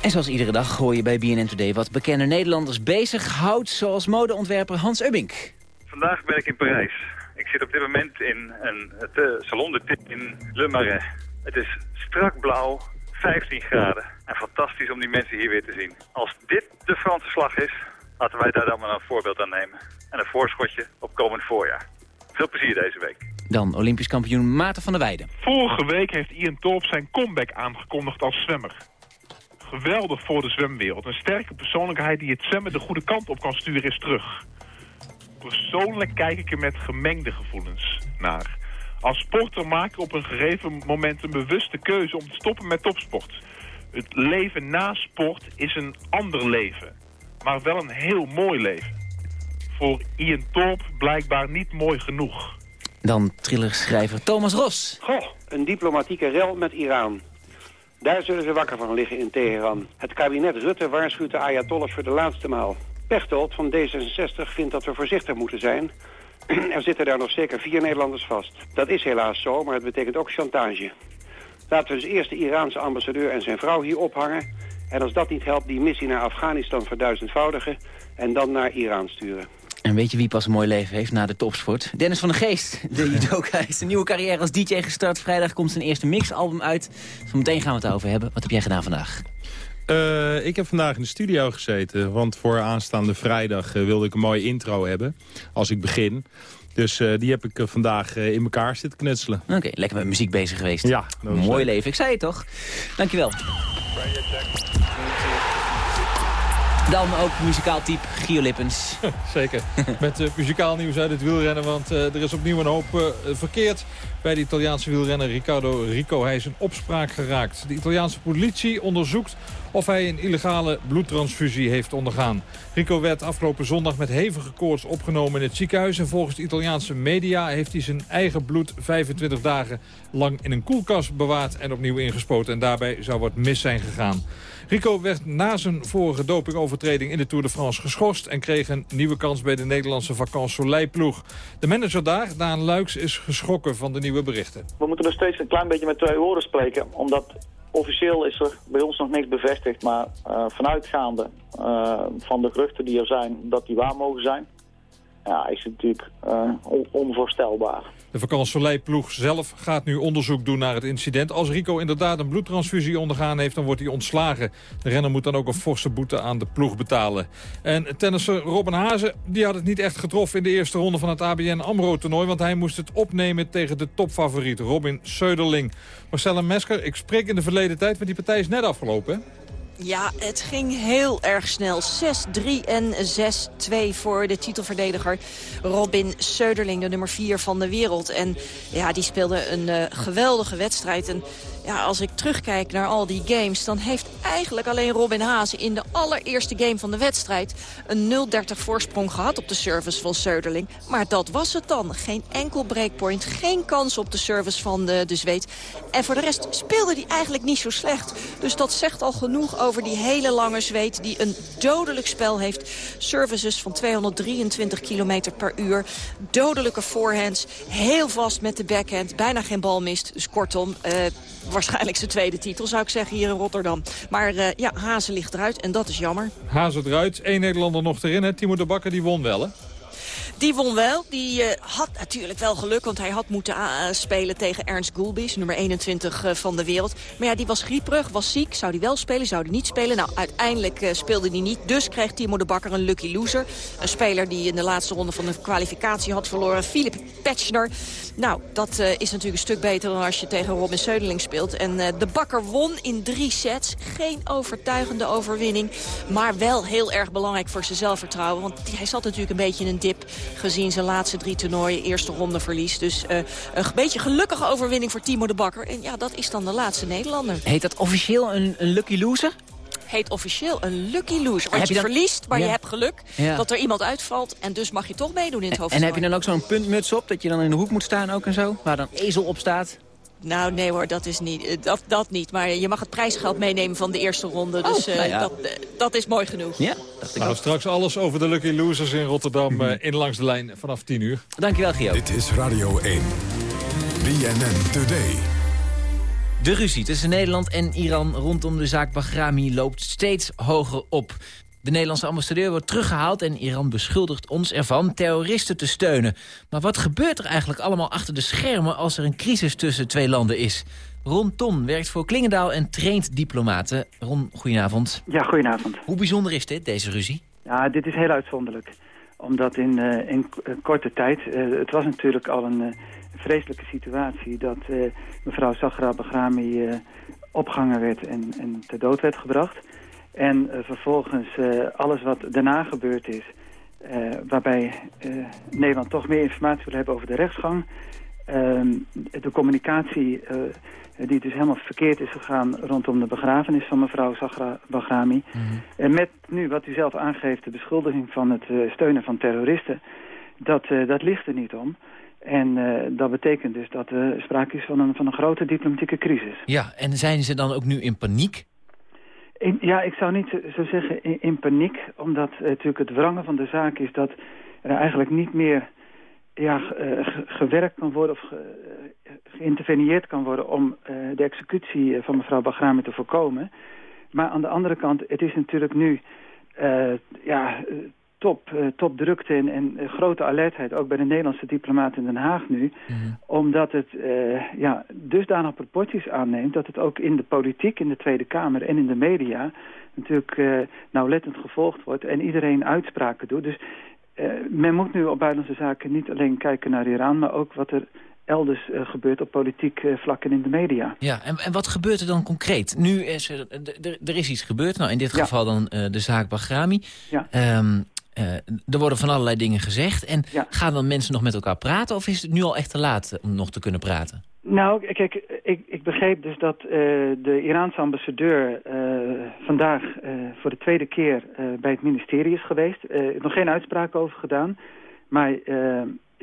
En zoals iedere dag hoor je bij BNN Today wat bekende Nederlanders bezighoudt. Zoals modeontwerper Hans Ubbink. Vandaag ben ik in Parijs. Ik zit op dit moment in een, het uh, Salon de Thé in Le Marais. Het is strak blauw, 15 graden. En fantastisch om die mensen hier weer te zien. Als dit de Franse slag is, laten wij daar dan maar een voorbeeld aan nemen. En een voorschotje op komend voorjaar. Veel plezier deze week. Dan Olympisch kampioen Maarten van der Weijden. Vorige week heeft Ian Thorpe zijn comeback aangekondigd als zwemmer. Geweldig voor de zwemwereld. Een sterke persoonlijkheid die het zwemmen de goede kant op kan sturen is terug. Persoonlijk kijk ik er met gemengde gevoelens naar. Als sporter maak ik op een gegeven moment een bewuste keuze om te stoppen met topsport. Het leven na sport is een ander leven, maar wel een heel mooi leven. Voor Ian Thorpe blijkbaar niet mooi genoeg. Dan trillerschrijver Thomas Ros. Goh, een diplomatieke rel met Iran. Daar zullen ze wakker van liggen in Teheran. Het kabinet Rutte waarschuwt de Ayatollahs voor de laatste maal. Pechtold van D66 vindt dat we voorzichtig moeten zijn. er zitten daar nog zeker vier Nederlanders vast. Dat is helaas zo, maar het betekent ook chantage. Laten we dus eerst de Iraanse ambassadeur en zijn vrouw hier ophangen... en als dat niet helpt, die missie naar Afghanistan verduizendvoudigen... en dan naar Iran sturen. En weet je wie pas een mooi leven heeft na de topsport? Dennis van der Geest, de judoka, is een nieuwe carrière als DJ gestart. Vrijdag komt zijn eerste mixalbum uit. Zometeen gaan we het over hebben. Wat heb jij gedaan vandaag? Uh, ik heb vandaag in de studio gezeten, want voor aanstaande vrijdag uh, wilde ik een mooie intro hebben als ik begin. Dus uh, die heb ik vandaag in elkaar zitten knutselen. Oké, okay, lekker met muziek bezig geweest. Ja. Mooi leven, ik zei het toch. Dankjewel. Dan ook muzikaal type, Gio Lippens. Zeker. Met uh, muzikaal nieuws uit het wielrennen. Want uh, er is opnieuw een hoop uh, verkeerd bij de Italiaanse wielrenner Riccardo Rico. Hij is in opspraak geraakt. De Italiaanse politie onderzoekt of hij een illegale bloedtransfusie heeft ondergaan. Rico werd afgelopen zondag met hevige koorts opgenomen in het ziekenhuis. En volgens de Italiaanse media heeft hij zijn eigen bloed 25 dagen lang in een koelkast bewaard en opnieuw ingespoten. En daarbij zou wat mis zijn gegaan. Rico werd na zijn vorige dopingovertreding in de Tour de France geschorst... en kreeg een nieuwe kans bij de Nederlandse Vacances Soleil-ploeg. De manager daar, Daan Luiks, is geschrokken van de nieuwe berichten. We moeten nog steeds een klein beetje met twee woorden spreken... omdat officieel is er bij ons nog niks bevestigd... maar uh, vanuitgaande uh, van de geruchten die er zijn dat die waar mogen zijn... ja, is het natuurlijk uh, onvoorstelbaar. De vakantieploeg zelf gaat nu onderzoek doen naar het incident. Als Rico inderdaad een bloedtransfusie ondergaan heeft, dan wordt hij ontslagen. De renner moet dan ook een forse boete aan de ploeg betalen. En tennisser Robin Hazen die had het niet echt getroffen in de eerste ronde van het ABN AMRO-toernooi... want hij moest het opnemen tegen de topfavoriet Robin Söderling. Marcella Mesker, ik spreek in de verleden tijd, want die partij is net afgelopen? Ja, het ging heel erg snel. 6-3 en 6-2 voor de titelverdediger Robin Söderling, de nummer 4 van de wereld. En ja, die speelde een uh, geweldige wedstrijd. En ja, als ik terugkijk naar al die games... dan heeft eigenlijk alleen Robin Haase in de allereerste game van de wedstrijd... een 0-30 voorsprong gehad op de service van Söderling. Maar dat was het dan. Geen enkel breakpoint, geen kans op de service van de, de Zweed. En voor de rest speelde hij eigenlijk niet zo slecht. Dus dat zegt al genoeg over die hele lange Zweed... die een dodelijk spel heeft. Services van 223 km per uur. Dodelijke forehands. Heel vast met de backhand. Bijna geen bal mist. Dus kortom... Uh, waarschijnlijk zijn tweede titel, zou ik zeggen, hier in Rotterdam. Maar uh, ja, Hazen ligt eruit en dat is jammer. Hazen eruit, één Nederlander nog erin. Hè? Timo de Bakker die won wel, hè? Die won wel. Die uh, had natuurlijk wel geluk, want hij had moeten uh, spelen tegen Ernst Gulbis, nummer 21 uh, van de wereld. Maar ja, die was grieperig, was ziek. Zou die wel spelen, zou die niet spelen? Nou, uiteindelijk speelde hij niet. Dus kreeg Timo de Bakker een lucky loser. Een speler die in de laatste ronde van de kwalificatie had verloren. Philip Petschner. Nou, dat is natuurlijk een stuk beter dan als je tegen Robin Söderling speelt. En de Bakker won in drie sets. Geen overtuigende overwinning. Maar wel heel erg belangrijk voor zijn zelfvertrouwen. Want hij zat natuurlijk een beetje in een dip gezien zijn laatste drie toernooien. Eerste ronde verlies. Dus uh, een beetje gelukkige overwinning voor Timo de Bakker. En ja, dat is dan de laatste Nederlander. Heet dat officieel een, een lucky loser? Heet officieel een lucky loser. Want je, je verliest, maar ja. je hebt geluk ja. dat er iemand uitvalt. En dus mag je toch meedoen in het hoofd. En heb je dan ook zo'n puntmuts op, dat je dan in de hoek moet staan ook en zo? Waar dan ezel op staat? Nou, nee hoor, dat is niet. Dat, dat niet. Maar je mag het prijsgeld meenemen van de eerste ronde. Dus oh, uh, nou ja. dat, uh, dat is mooi genoeg. Ja, dacht ik nou, straks alles over de Lucky Losers in Rotterdam mm -hmm. in Langs de Lijn vanaf 10 uur. Dankjewel, Gio. Dit is Radio 1. BNN Today. De ruzie tussen Nederland en Iran rondom de zaak Bahrami loopt steeds hoger op. De Nederlandse ambassadeur wordt teruggehaald en Iran beschuldigt ons ervan terroristen te steunen. Maar wat gebeurt er eigenlijk allemaal achter de schermen als er een crisis tussen twee landen is? Ron Ton werkt voor Klingendaal en traint diplomaten. Ron, goedenavond. Ja, goedenavond. Hoe bijzonder is dit, deze ruzie? Ja, dit is heel uitzonderlijk. Omdat in, uh, in korte tijd, uh, het was natuurlijk al een uh, vreselijke situatie... dat mevrouw Sagra Bahrami opgehangen werd en, en ter dood werd gebracht... En uh, vervolgens uh, alles wat daarna gebeurd is... Uh, waarbij Nederland toch meer informatie wil hebben over de rechtsgang... Ehm, de communicatie die dus helemaal verkeerd is gegaan... rondom de begrafenis van mevrouw Zagra Bahrami. Mm -hmm. En met nu wat u zelf aangeeft... de beschuldiging van het steunen van terroristen... dat, dat ligt er niet om. En dat betekent dus dat er sprake is van een, van een grote diplomatieke crisis. Ja, en zijn ze dan ook nu in paniek? In, ja, ik zou niet zo zeggen in, in paniek. Omdat natuurlijk het wrangen van de zaak is dat er eigenlijk niet meer ja, gewerkt kan worden of geïnterveneerd kan worden om de executie van mevrouw Bagrami te voorkomen. Maar aan de andere kant, het is natuurlijk nu ja, top, uh, top drukte en, en grote alertheid, ook bij de Nederlandse diplomaten in Den Haag nu. Mhm. Omdat het uh, ja, dusdanig proporties aanneemt dat het ook in de politiek, in de Tweede Kamer en in de media natuurlijk nauwlettend gevolgd wordt en iedereen uitspraken doet. Dus men moet nu op buitenlandse zaken niet alleen kijken naar Iran, maar ook wat er elders uh, gebeurt op politiek uh, vlak en in de media. Ja, en, en wat gebeurt er dan concreet? Nu is er, er is iets gebeurd, nou in dit geval dan uh, de zaak Bagrami. Ja. Um, er worden van allerlei dingen gezegd. En ja. gaan dan mensen nog met elkaar praten? Of is het nu al echt te laat om nog te kunnen praten? Nou, kijk, ik, ik begreep dus dat de Iraanse ambassadeur vandaag voor de tweede keer bij het ministerie is geweest. nog geen uitspraak over gedaan. Maar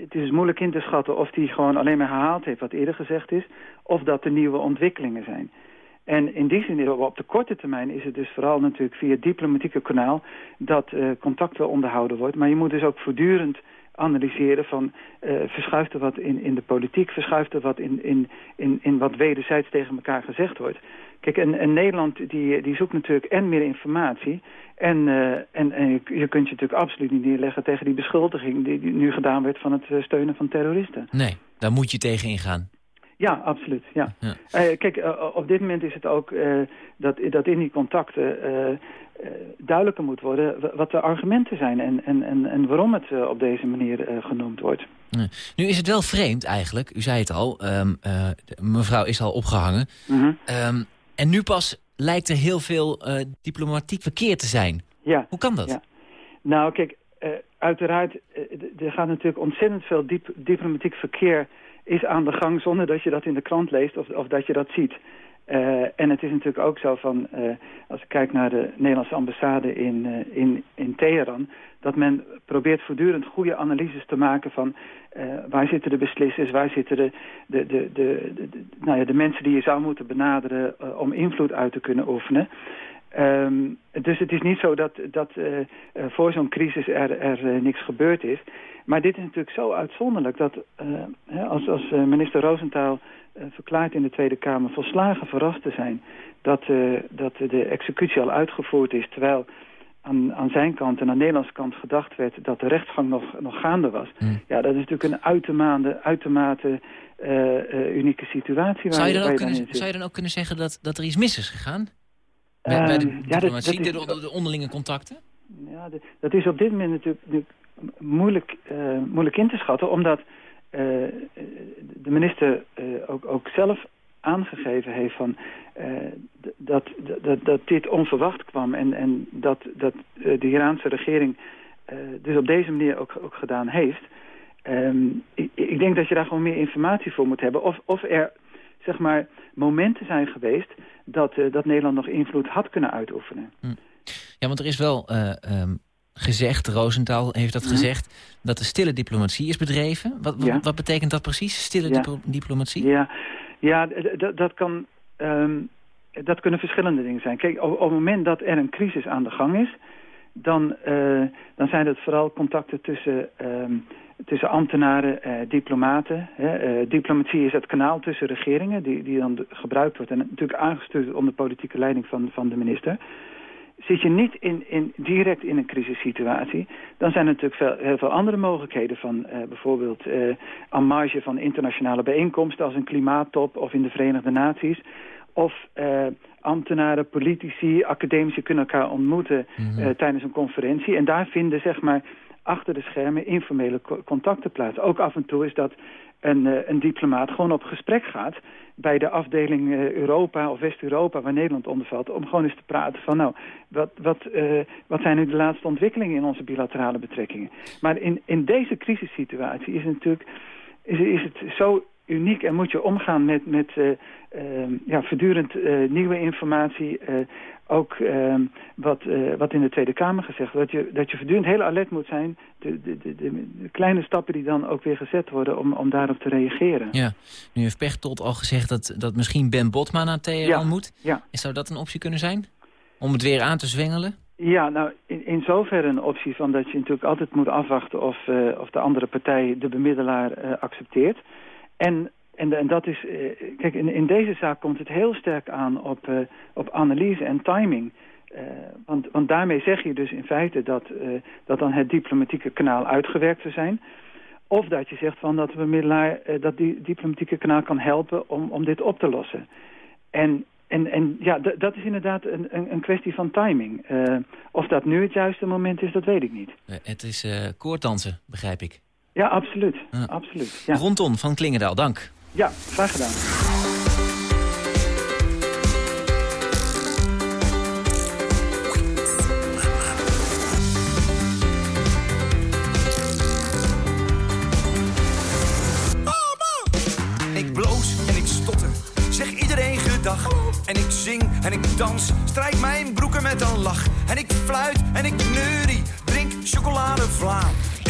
het is moeilijk in te schatten of hij gewoon alleen maar herhaald heeft wat eerder gezegd is, of dat er nieuwe ontwikkelingen zijn. En in die zin, op de korte termijn, is het dus vooral natuurlijk via diplomatieke kanaal dat uh, contact wel onderhouden wordt. Maar je moet dus ook voortdurend analyseren van uh, verschuift er wat in, in de politiek, verschuift er wat in, in, in, in wat wederzijds tegen elkaar gezegd wordt. Kijk, en, en Nederland die, die zoekt natuurlijk en meer informatie en, uh, en, je, kunt je natuurlijk absoluut niet neerleggen tegen die beschuldiging die, nu gedaan werd van het eh, steunen van terroristen. Nee, daar moet je tegen ingaan. Ja, absoluut. Ja. ja. Uh, kijk, uh, op dit moment is het ook uh, dat, dat in die contacten duidelijker moet worden wat de argumenten zijn en, en, en, en waarom het op deze manier genoemd wordt. Nu is het wel vreemd eigenlijk, u zei het al, um, mevrouw is al opgehangen. -huh. um, en nu pas lijkt er heel veel diplomatiek verkeer te zijn. Ja. Hoe kan dat? Ja. Nou, kijk, uiteraard, er gaat natuurlijk ontzettend veel diep, diplomatiek verkeer is aan de gang zonder dat je dat in de krant leest of, of dat je dat ziet. Uh, en het is natuurlijk ook zo van, uh, als ik kijk naar de Nederlandse ambassade in, uh, in, in Teheran... dat men probeert voortdurend goede analyses te maken van waar zitten de beslissers... waar zitten de, de, de, de, de, nou ja, de mensen die je zou moeten benaderen om invloed uit te kunnen oefenen. Um, dus het is niet zo dat, dat voor zo'n crisis er, er niks gebeurd is... Maar dit is natuurlijk zo uitzonderlijk dat uh, als, als minister Rosenthal uh, verklaart in de Tweede Kamer volslagen verrast te zijn dat, dat de executie al uitgevoerd is, terwijl aan, aan zijn kant en aan de Nederlandse kant gedacht werd dat de rechtsgang nog, nog gaande was. Hmm. Ja, dat is natuurlijk een uitermate, uitermate unieke situatie. Waar zou, je dan, ook kunnen, zou je dan ook kunnen zeggen dat, dat er iets mis is gegaan? Bij, bij de ehm, ja, dat, dat is, de, de, onderlinge contacten? Ja, de, dat is op dit moment natuurlijk moeilijk, uh, moeilijk in te schatten, omdat uh, de minister uh, ook, ook zelf aangegeven heeft van, dat, dat, dat dit onverwacht kwam en, en dat, dat de Iraanse regering dus op deze manier ook, ook gedaan heeft. Um, ik, ik, denk dat je daar gewoon meer informatie voor moet hebben. Of, of er zeg maar, momenten zijn geweest dat, dat Nederland nog invloed had kunnen uitoefenen. Hm. Ja, want er is wel um, gezegd, Rosenthal heeft dat gezegd... dat de stille diplomatie is bedreven. Wat, wat betekent dat precies, stille diplomatie? Ja, ja dat kan... Um, dat kunnen verschillende dingen zijn. Kijk, op, op, het moment dat er een crisis aan de gang is... dan, uh, dan zijn het vooral contacten tussen, um, tussen ambtenaren, uh, diplomaten. Hè. Uh, diplomatie is het kanaal tussen regeringen... die, die dan gebruikt wordt en natuurlijk aangestuurd onder politieke leiding van, van de minister zit je niet in, in, direct in een crisissituatie... dan zijn er natuurlijk veel, heel veel andere mogelijkheden van uh, bijvoorbeeld aan marge van internationale bijeenkomsten... als een klimaattop of in de Verenigde Naties. Of uh, ambtenaren, politici, academici kunnen elkaar ontmoeten mm tijdens een conferentie. En daar vinden zeg maar achter de schermen informele contacten plaats. Ook af en toe is dat een, een diplomaat gewoon op gesprek gaat bij de afdeling uh, Europa of West-Europa, waar Nederland onder valt, om gewoon eens te praten van, nou, wat, wat, uh, wat zijn nu de laatste ontwikkelingen in onze bilaterale betrekkingen? Maar in, in deze crisissituatie is het natuurlijk is, is het zo uniek en moet je omgaan met, met uh, ja, voortdurend uh, nieuwe informatie. ook ehm, wat, wat in de Tweede Kamer gezegd wordt. Dat je, dat je voortdurend heel alert moet zijn. De, de, de, de, kleine stappen die dan ook weer gezet worden om, om daarop te reageren. Ja, nu heeft Pechtold al gezegd dat, dat misschien Ben Botma naar Teheran ja. moet. Ja. Zou dat een optie kunnen zijn? Om het weer aan te zwengelen? Ja, nou, in, in zoverre een optie van dat je natuurlijk altijd moet afwachten of, of de andere partij de bemiddelaar accepteert. En, en, en dat is, uh, kijk, in, in deze zaak komt het heel sterk aan op, op analyse en timing. want, want daarmee zeg je dus in feite dat, dat dan het diplomatieke kanaal uitgewerkt zou zijn. Of dat je zegt van dat de bemiddelaar dat die diplomatieke kanaal kan helpen om, om dit op te lossen. En en, en ja, dat is inderdaad een, een, een, kwestie van timing. Uh, of dat nu het juiste moment is, dat weet ik niet. Uh, het is uh, koordansen, begrijp ik. Ja, absoluut. absoluut ja. Ronton van Klingendaal, dank. Ja, graag gedaan. Ik bloos en ik stotter, zeg iedereen gedag. En ik zing en ik dans, strijk mijn broeken met een lach. En ik fluit en ik neurie, drink chocoladevla.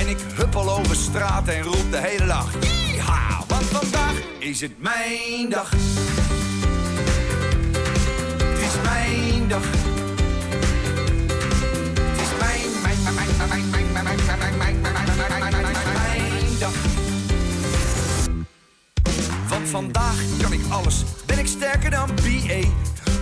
En ik huppel over straat en roep de hele dag. Yeeha, want vandaag is het mijn dag. Het is mijn dag. Het is mijn, mijn, mijn, mijn, mijn, mijn, mijn, mijn, mijn, mijn, mijn, mijn, mijn dag. Want vandaag kan ik alles, ben ik sterker dan BA.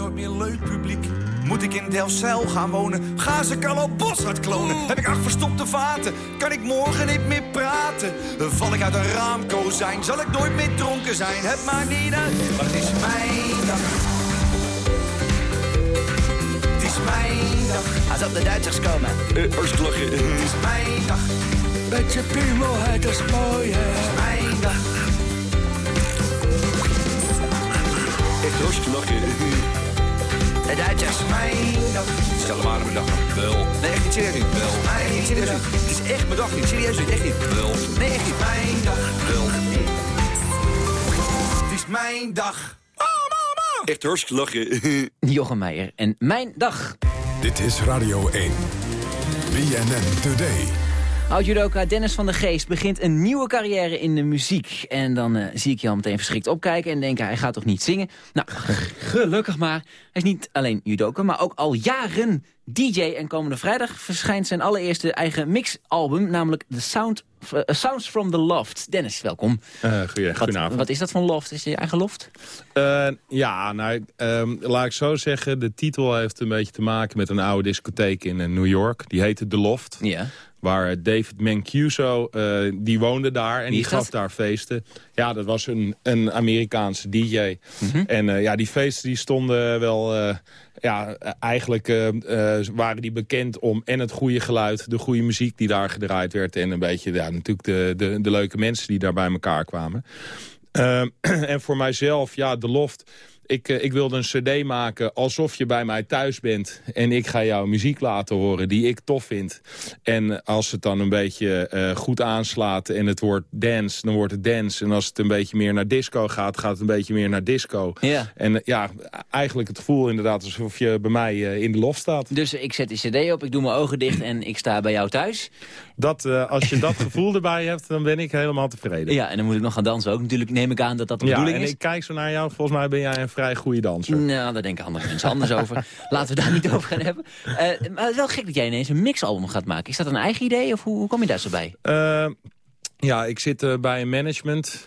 nooit meer leuk publiek? Moet ik in Delfzijl gaan wonen? Gaan ze Carlo Boshart klonen? Heb ik acht verstopte vaten? Kan ik morgen niet meer praten? Val ik uit een raamkozijn? Zal ik nooit meer dronken zijn? Het maakt niet uit, maar het is mijn dag. Het is mijn dag. Als op de Duitsers komen. Uh, lachen. Het is mijn dag. Met je piemel, het is mooi, hè. Het is mijn dag. Echt hartstikke lachen. De Duitsers. Mijn dag. Stel maar aan mijn dag. Wel. Nee, echt niet serieus niet. Wel. Nee, niet serieus. Het is echt mijn dag niet. Serieus niet. Echt niet. Wel. Nee, echt niet. Mijn dag. Wel. Het is mijn dag. Oh, mama. Echt hartstikke lachen. Jochem Meijer en mijn dag. Dit is Radio 1. BNN Today. Oud-judoka Dennis van der Geest begint een nieuwe carrière in de muziek. En dan uh, zie ik je al meteen verschrikt opkijken en denken, hij gaat toch niet zingen? Nou, gelukkig maar. Hij is niet alleen judoka, maar ook al jaren DJ. En komende vrijdag verschijnt zijn allereerste eigen mixalbum, namelijk The Sound, uh, Sounds from the Loft. Dennis, welkom. Uh, goeie, goedenavond. Wat is dat van loft? Is het je eigen loft? Uh, ja, nou, um, laat ik zo zeggen, de titel heeft een beetje te maken met een oude discotheek in New York. Die heette The Loft. Ja. Waar David Mancuso, uh, die woonde daar en die gaf dat? daar feesten. Ja, dat was een, een Amerikaanse DJ. Mhm. Mm -hmm. En uh, ja, die feesten die stonden wel... Uh, ja, eigenlijk waren die bekend om en het goede geluid... de goede muziek die daar gedraaid werd... en een beetje ja, natuurlijk de, de, de leuke mensen die daar bij elkaar kwamen. en voor mijzelf, ja, de loft... Ik, uh, ik, wilde een cd maken alsof je bij mij thuis bent. En ik ga jou muziek laten horen die ik tof vind. En als het dan een beetje uh, goed aanslaat en het wordt dance, dan wordt het dance. En als het een beetje meer naar disco gaat, gaat het een beetje meer naar disco. Ja. En uh, ja, eigenlijk het gevoel inderdaad alsof je bij mij in de loft staat. Dus ik zet die cd op, ik doe mijn ogen dicht en ik sta bij jou thuis? Dat, als je dat gevoel erbij hebt, dan ben ik helemaal tevreden. Ja, en dan moet ik nog gaan dansen ook. Natuurlijk neem ik aan dat dat de ja, bedoeling en is. ik kijk zo naar jou. Volgens mij ben jij een vrij goede danser. Nou, daar denken andere mensen anders over. Laten we daar niet over gaan hebben. Uh, maar het is wel gek dat jij ineens een mixalbum gaat maken. Is dat een eigen idee of hoe, hoe kom je daar zo bij? Uh, ja, ik zit uh, bij een management,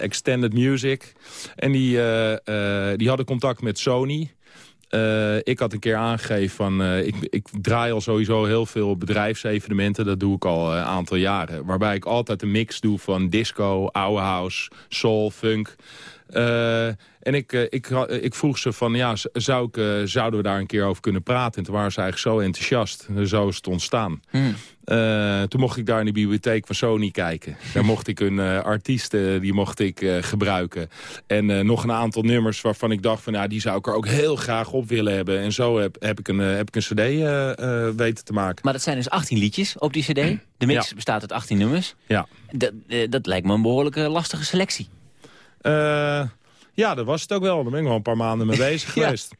Extended Music. En die, die hadden contact met Sony. ik had een keer aangegeven van... ik, ik draai al sowieso heel veel bedrijfsevenementen. Dat doe ik al een aantal jaren. Waarbij ik altijd een mix doe van disco, oude house, soul, funk... En ik, uh, ik, ik vroeg ze van, ja, zou ik, uh, zouden we daar een keer over kunnen praten? En toen waren ze eigenlijk zo enthousiast. Zo is het ontstaan. Hmm. toen mocht ik daar in de bibliotheek van Sony kijken. Daar mocht ik een artiest, die mocht ik gebruiken. En nog een aantal nummers waarvan ik dacht van, ja, die zou ik er ook heel graag op willen hebben. En zo heb, heb, ik, een, heb ik een cd weten te maken. Maar dat zijn dus 18 liedjes op die cd? De mix Ja. bestaat uit 18 nummers? Ja. Dat, dat lijkt me een behoorlijke lastige selectie. Uh, ja, dat was het ook wel. Daar ben ik wel een paar maanden mee bezig Ja. geweest.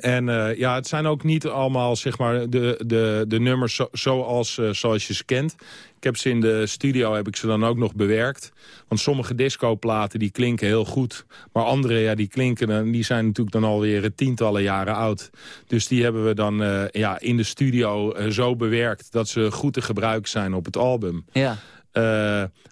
En uh, ja, het zijn ook niet allemaal zeg maar, de, de, de nummers zo, zoals, uh, zoals je ze kent. Ik heb ze in de studio heb ik ze dan ook nog bewerkt. Want sommige discoplaten die klinken heel goed. Maar andere ja, die klinken, en die zijn natuurlijk dan alweer tientallen jaren oud. Dus die hebben we dan uh, ja, in de studio zo bewerkt... dat ze goed te gebruiken zijn op het album. Ja.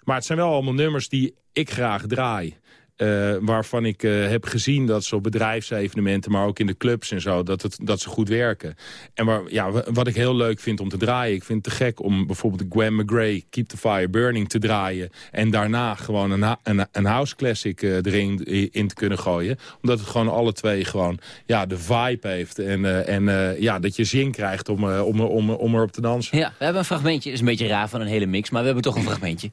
maar het zijn wel allemaal nummers die ik graag draai. Uh, waarvan ik uh, heb gezien dat ze op bedrijfsevenementen... maar ook in de clubs en zo, dat, het, dat ze goed werken. En waar, ja, wat ik heel leuk vind om te draaien... ik vind het te gek om bijvoorbeeld Gwen McGray... Keep the Fire Burning te draaien... en daarna gewoon een, een, een house classic uh, erin in te kunnen gooien. Omdat het gewoon alle twee gewoon ja, de vibe heeft... en, en ja, dat je zin krijgt om, om, om, om erop te dansen. Ja, we hebben een fragmentje, is een beetje raar van een hele mix... maar we hebben toch een fragmentje.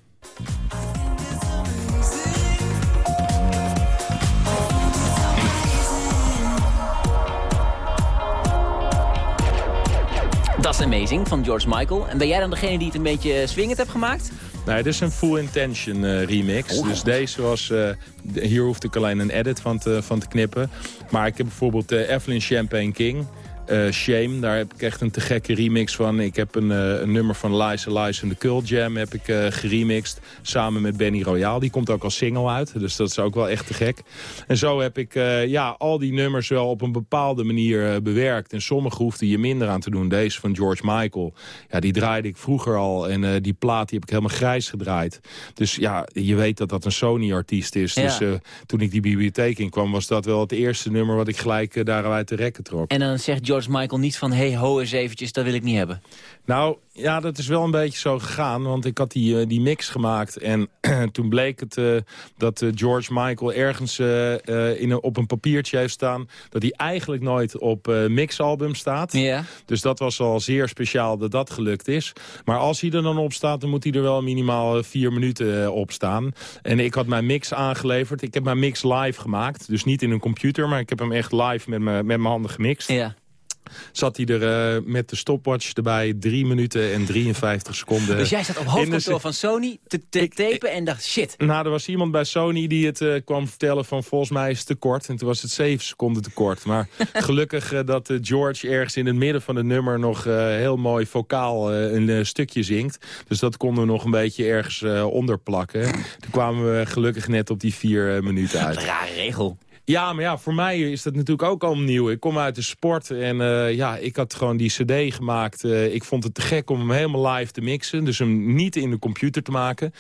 Amazing van George Michael. En ben jij dan degene die het een beetje swingend hebt gemaakt? Nee, dit is een Full Intention uh, remix. Oh. Dus deze was... Uh, hier hoefde ik alleen een edit van te, van te knippen. Maar ik heb bijvoorbeeld uh, Evelyn Champagne King... Uh, Shame, daar heb ik echt een te gekke remix van. Ik heb een, uh, een nummer van Liza Liza en de Cult Jam heb ik uh, geremixed. Samen met Benny Royale. Die komt ook als single uit. Dus dat is ook wel echt te gek. En zo heb ik ja, al die nummers wel op een bepaalde manier bewerkt. En sommige hoefde je minder aan te doen. Deze van George Michael. Ja, die draaide ik vroeger al. En die plaat die heb ik helemaal grijs gedraaid. Dus ja, je weet dat dat een Sony-artiest is. Ja. Dus toen ik die bibliotheek in kwam... was dat wel het eerste nummer wat ik gelijk daaruit de rekken trok. En dan zegt George Michael niet van... hey, ho eens eventjes, dat wil ik niet hebben. Nou, ja, dat is wel een beetje zo gegaan. Want ik had die, uh, die mix gemaakt. En toen bleek het uh, dat uh, George Michael ergens in een, op een papiertje heeft staan... dat hij eigenlijk nooit op mixalbum staat. Ja. Dus dat was al zeer speciaal dat dat gelukt is. Maar als hij er dan op staat, dan moet hij er wel minimaal vier minuten op staan. En ik had mijn mix aangeleverd. Ik heb mijn mix live gemaakt. Dus niet in een computer, maar ik heb hem echt live met mijn met mijn handen gemixt. Ja zat hij er uh, met de stopwatch erbij 3 minuten en 53 seconden. Dus jij zat op hoofdkantoor van Sony te, te tapen en dacht shit. Nou, er was iemand bij Sony die het uh, kwam vertellen van volgens mij is het te kort. En toen was het 7 seconden te kort. Maar gelukkig uh, dat George ergens in het midden van het nummer nog heel mooi vocaal een stukje zingt. Dus dat konden we nog een beetje ergens onder plakken. Toen kwamen we gelukkig net op die 4 minuten uit. Rare regel. Ja, maar ja, voor mij is dat natuurlijk ook al nieuw. Ik kom uit de sport en uh, ja, ik had gewoon die cd gemaakt. Uh, ik vond het te gek om hem helemaal live te mixen. Dus hem niet in de computer te maken.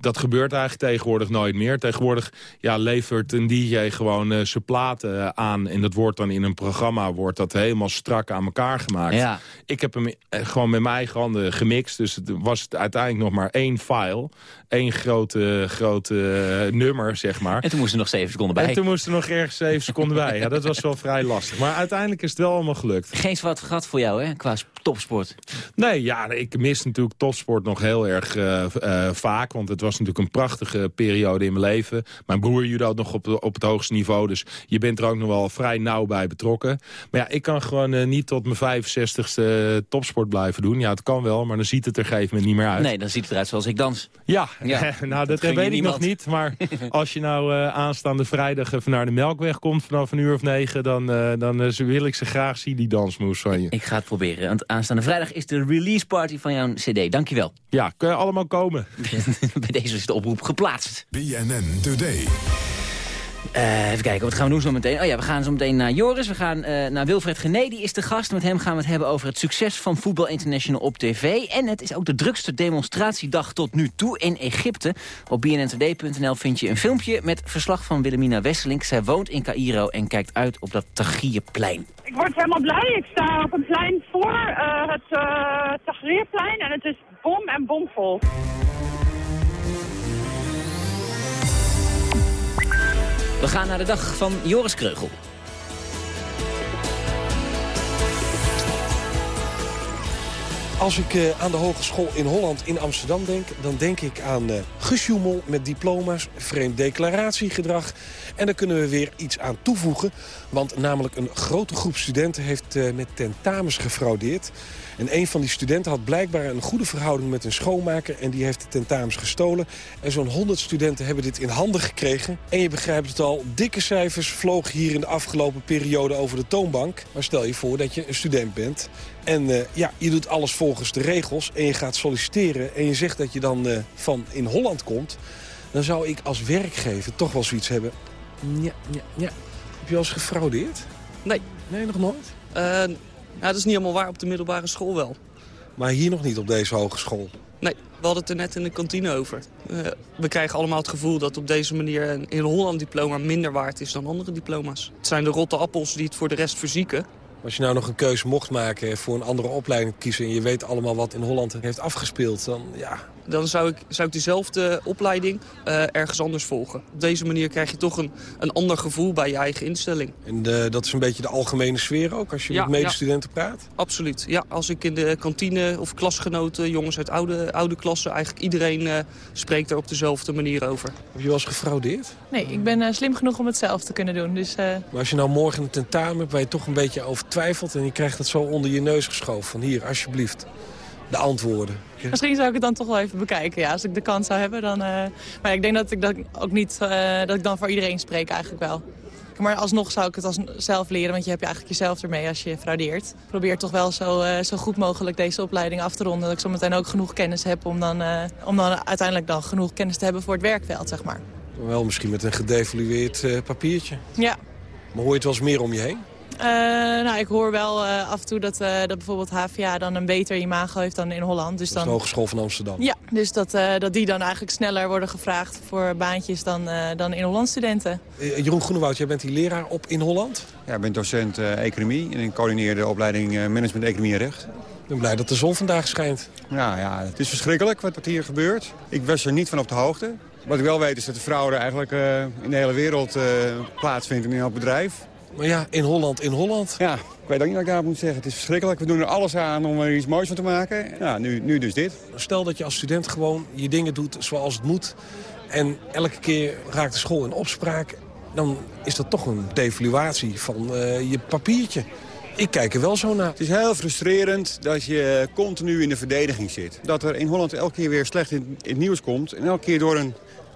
Dat gebeurt eigenlijk tegenwoordig nooit meer. Tegenwoordig ja, levert een DJ gewoon uh, zijn platen aan. En dat wordt dan in een programma wordt dat helemaal strak aan elkaar gemaakt. Ja. Ik heb hem gewoon met mijn eigen handen gemixt. Dus het was het uiteindelijk nog maar één file. Eén grote, grote nummer, zeg maar. En toen moest er nog zeven seconden bij. En toen moest er nog ergens zeven seconden bij. Ja, dat was wel vrij lastig. Maar uiteindelijk is het wel allemaal gelukt. Geen zwart gat voor jou, hè, qua topsport? Nee, ja, ik mis natuurlijk topsport nog heel erg uh, uh, vaak. Want het was natuurlijk een prachtige periode in mijn leven. Mijn broer judo nog op, op het hoogste niveau. Dus je bent er ook nog wel vrij nauw bij betrokken. Maar ja, ik kan gewoon uh, niet tot mijn 65ste topsport blijven doen. Ja, het kan wel, maar dan ziet het er gegeven moment niet meer uit. Nee, dan ziet het eruit zoals ik dans. Ja, ja. nou dat, dat weet ik nog niet. Maar als je nou aanstaande vrijdag even naar de Melkweg komt vanaf een uur of negen... dan, uh, dan uh, wil ik ze graag zien, die dansmoes van je. Ik ga het proberen. Want aanstaande vrijdag is de release party van jouw cd. Dankjewel. Ja, kun je allemaal komen. Bij deze is de oproep geplaatst. BNN Today. Uh, even kijken, wat gaan we doen zo meteen? Oh ja, we gaan zo meteen naar Joris. We gaan uh, naar Wilfred Gené, die is de gast. Met hem gaan we het hebben over het succes van Voetbal International op tv. En het is ook de drukste demonstratiedag tot nu toe in Egypte. Op bnntd.nl vind je een filmpje met verslag van Willemina Wesselink. Zij woont in Cairo en kijkt uit op dat Tahrirplein. Ik word helemaal blij. Ik sta op een plein voor uh, het Tahrirplein en het is bom en bomvol. We gaan naar de dag van Joris Kreugel. Als ik uh, aan de hogeschool in Holland in Amsterdam denk... dan denk ik aan uh, gesjoemel met diploma's, vreemd declaratiegedrag... en daar kunnen we weer iets aan toevoegen. Want namelijk een grote groep studenten heeft uh, met tentamens gefraudeerd... En een van die studenten had blijkbaar een goede verhouding met een schoonmaker... en die heeft de tentamens gestolen. En zo'n 100 studenten hebben dit in handen gekregen. En je begrijpt het al, dikke cijfers vlogen hier in de afgelopen periode over de toonbank. Maar stel je voor dat je een student bent... En uh, ja, je doet alles volgens de regels en je gaat solliciteren... en je zegt dat je dan uh, van in Holland komt... dan zou ik als werkgever toch wel zoiets hebben. Ja, ja, ja. Heb je al eens gefraudeerd? Nee. Nee, nog nooit? Uh, ja, dat is niet helemaal waar op de middelbare school wel. Maar hier nog niet op deze hogeschool? Nee, we hadden het er net in de kantine over. Uh, we krijgen allemaal het gevoel dat op deze manier een in Holland diploma minder waard is dan andere diploma's. Het zijn de rotte appels die het voor de rest verzieken. Als je nou nog een keuze mocht maken voor een andere opleiding kiezen... en je weet allemaal wat in Holland heeft afgespeeld, dan ja... Dan zou ik, zou ik diezelfde opleiding uh, ergens anders volgen. Op deze manier krijg je toch een, een ander gevoel bij je eigen instelling. En de, dat is een beetje de algemene sfeer ook, als je ja, met medestudenten ja. praat? Absoluut. Ja, als ik in de kantine of klasgenoten, jongens uit oude, oude klassen... eigenlijk iedereen uh, spreekt er op dezelfde manier over. Heb je wel eens gefraudeerd? Nee, ik ben uh, slim genoeg om het zelf te kunnen doen. Dus, Maar als je nou morgen een tentamen hebt waar je toch een beetje over twijfelt... en je krijgt het zo onder je neus geschoven van hier, alsjeblieft, de antwoorden. Misschien zou ik het dan toch wel even bekijken, ja, als ik de kans zou hebben. Dan, uh... Maar ik denk dat ik dat ook niet, uh, dat ik dan voor iedereen spreek eigenlijk wel. Maar alsnog zou ik het als zelf leren, want je hebt je eigenlijk jezelf ermee als je fraudeert. Ik probeer toch wel zo, uh, zo goed mogelijk deze opleiding af te ronden. Dat ik zometeen ook genoeg kennis heb om dan, om dan uiteindelijk dan genoeg kennis te hebben voor het werkveld, zeg maar. Wel misschien met een gedevalueerd papiertje. Ja. Maar hoor je het wel eens meer om je heen? Uh, nou, ik hoor wel uh, af en toe dat, uh, dat bijvoorbeeld HVA dan een beter imago heeft dan in Holland. Dus dat dan... de Hogeschool van Amsterdam. Ja, dus dat, dat die dan eigenlijk sneller worden gevraagd voor baantjes dan, dan in Holland studenten. Jeroen Groenewoud, jij bent die leraar op in Holland? Ja, ik ben docent economie en ik coördineer de opleiding Management Economie en Recht. Ik ben blij dat de zon vandaag schijnt. Ja, ja, het is verschrikkelijk wat hier gebeurt. Ik was er niet van op de hoogte. Wat ik wel weet is dat de fraude eigenlijk in de hele wereld plaatsvindt in elk bedrijf. Maar ja, in Holland, in Holland. Ja, ik weet ook niet wat ik daarop moet zeggen. Het is verschrikkelijk. We doen er alles aan om er iets moois van te maken. Ja, nu, nu dus dit. Stel dat je als student gewoon je dingen doet zoals het moet... en elke keer raakt de school in opspraak... dan is dat toch een devaluatie van uh, je papiertje. Ik kijk er wel zo naar. Het is heel frustrerend dat je continu in de verdediging zit. Dat er in Holland elke keer weer slecht in, in het nieuws komt... en elke keer door een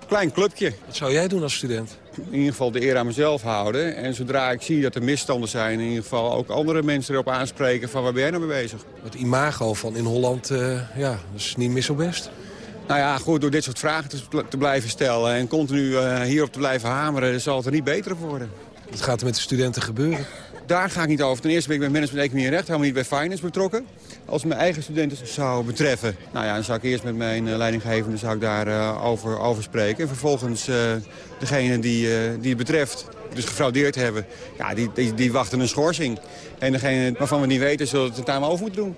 klein clubje. Wat zou jij doen als student? In ieder geval de eer aan mezelf houden. En zodra ik zie dat er misstanden zijn... in ieder geval ook andere mensen erop aanspreken van waar ben jij nou mee bezig? Het imago van in Holland, uh, ja, is niet meer zo best. Nou ja, goed, door dit soort vragen te, te blijven stellen... en continu uh, hierop te blijven hameren, zal het er niet beter op worden. Wat gaat er met de studenten gebeuren? Daar ga ik niet over. Ten eerste ben ik bij management economie en recht, helemaal niet bij finance betrokken. Als mijn eigen studenten zou betreffen, nou ja, dan zou ik eerst met mijn uh, leidinggevende zou ik daar uh, over, over spreken. En vervolgens uh, degene die, die het betreft, dus gefraudeerd hebben, ja, die, die, die, wachten een schorsing. En degene waarvan we niet weten, zullen het tentamen over moeten doen.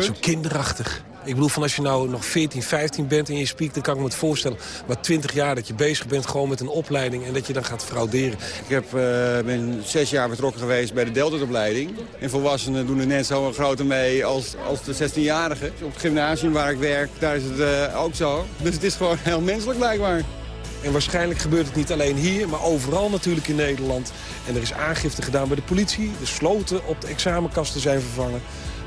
Zo kinderachtig. Ik bedoel, van als je nou nog 14, 15 bent en je spiekt, dan kan ik me het voorstellen. Maar 20 jaar dat je bezig bent gewoon met een opleiding en dat je dan gaat frauderen. Ik heb, uh, ben zes jaar betrokken geweest bij de Delta-opleiding. En volwassenen doen er net zo grote mee als, als de 16-jarigen. Op het gymnasium waar ik werk, daar is het uh, ook zo. Dus het is gewoon heel menselijk blijkbaar. En waarschijnlijk gebeurt het niet alleen hier, maar overal natuurlijk in Nederland. En er is aangifte gedaan bij de politie. De sloten op de examenkasten zijn vervangen.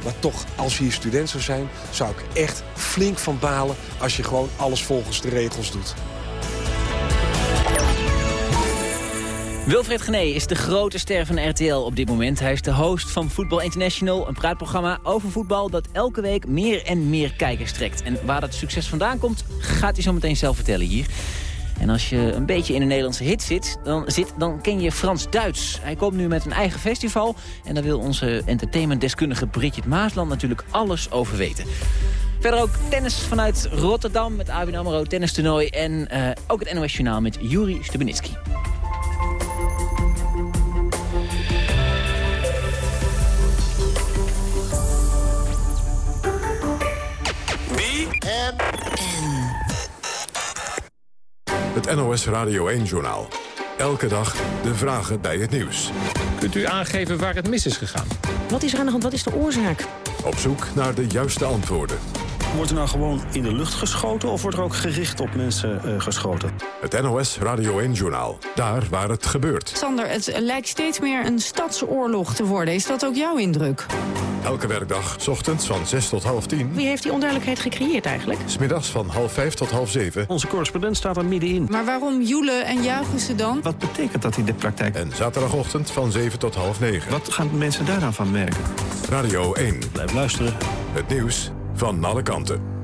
Maar toch, als je hier student zou zijn, zou ik echt flink van balen... als je gewoon alles volgens de regels doet. Wilfred Gené is de grote ster van RTL op dit moment. Hij is de host van Voetbal International, een praatprogramma over voetbal... dat elke week meer en meer kijkers trekt. En waar dat succes vandaan komt, gaat hij zo meteen zelf vertellen hier. En als je een beetje in een Nederlandse hit zit, dan, zit, dan ken je Frans-Duits. Hij komt nu met een eigen festival en daar wil onze entertainmentdeskundige Bridget Maasland natuurlijk alles over weten. Verder ook tennis vanuit Rotterdam met ABN AMRO tennistoernooi. En uh, ook het NOS Journaal met Juri Stubenitski. Het NOS Radio 1-journaal. Elke dag de vragen bij het nieuws. Kunt u aangeven waar het mis is gegaan? Wat is er aan de hand? Wat is de oorzaak? Op zoek naar de juiste antwoorden. Wordt er nou gewoon in de lucht geschoten of wordt er ook gericht op mensen uh, geschoten? Het NOS Radio 1-journaal. Daar waar het gebeurt. Sander, het lijkt steeds meer een stadsoorlog te worden. Is dat ook jouw indruk? Elke werkdag, s ochtends van 6 tot half 10. Wie heeft die onduidelijkheid gecreëerd eigenlijk? Smiddags van half 5 tot half 7. Onze correspondent staat er middenin. Maar waarom joelen en juichen ze dan? Wat betekent dat in de praktijk? En zaterdagochtend van 7 tot half 9. Wat gaan mensen daaraan van merken? Radio 1. Blijf luisteren. Het nieuws van alle kanten.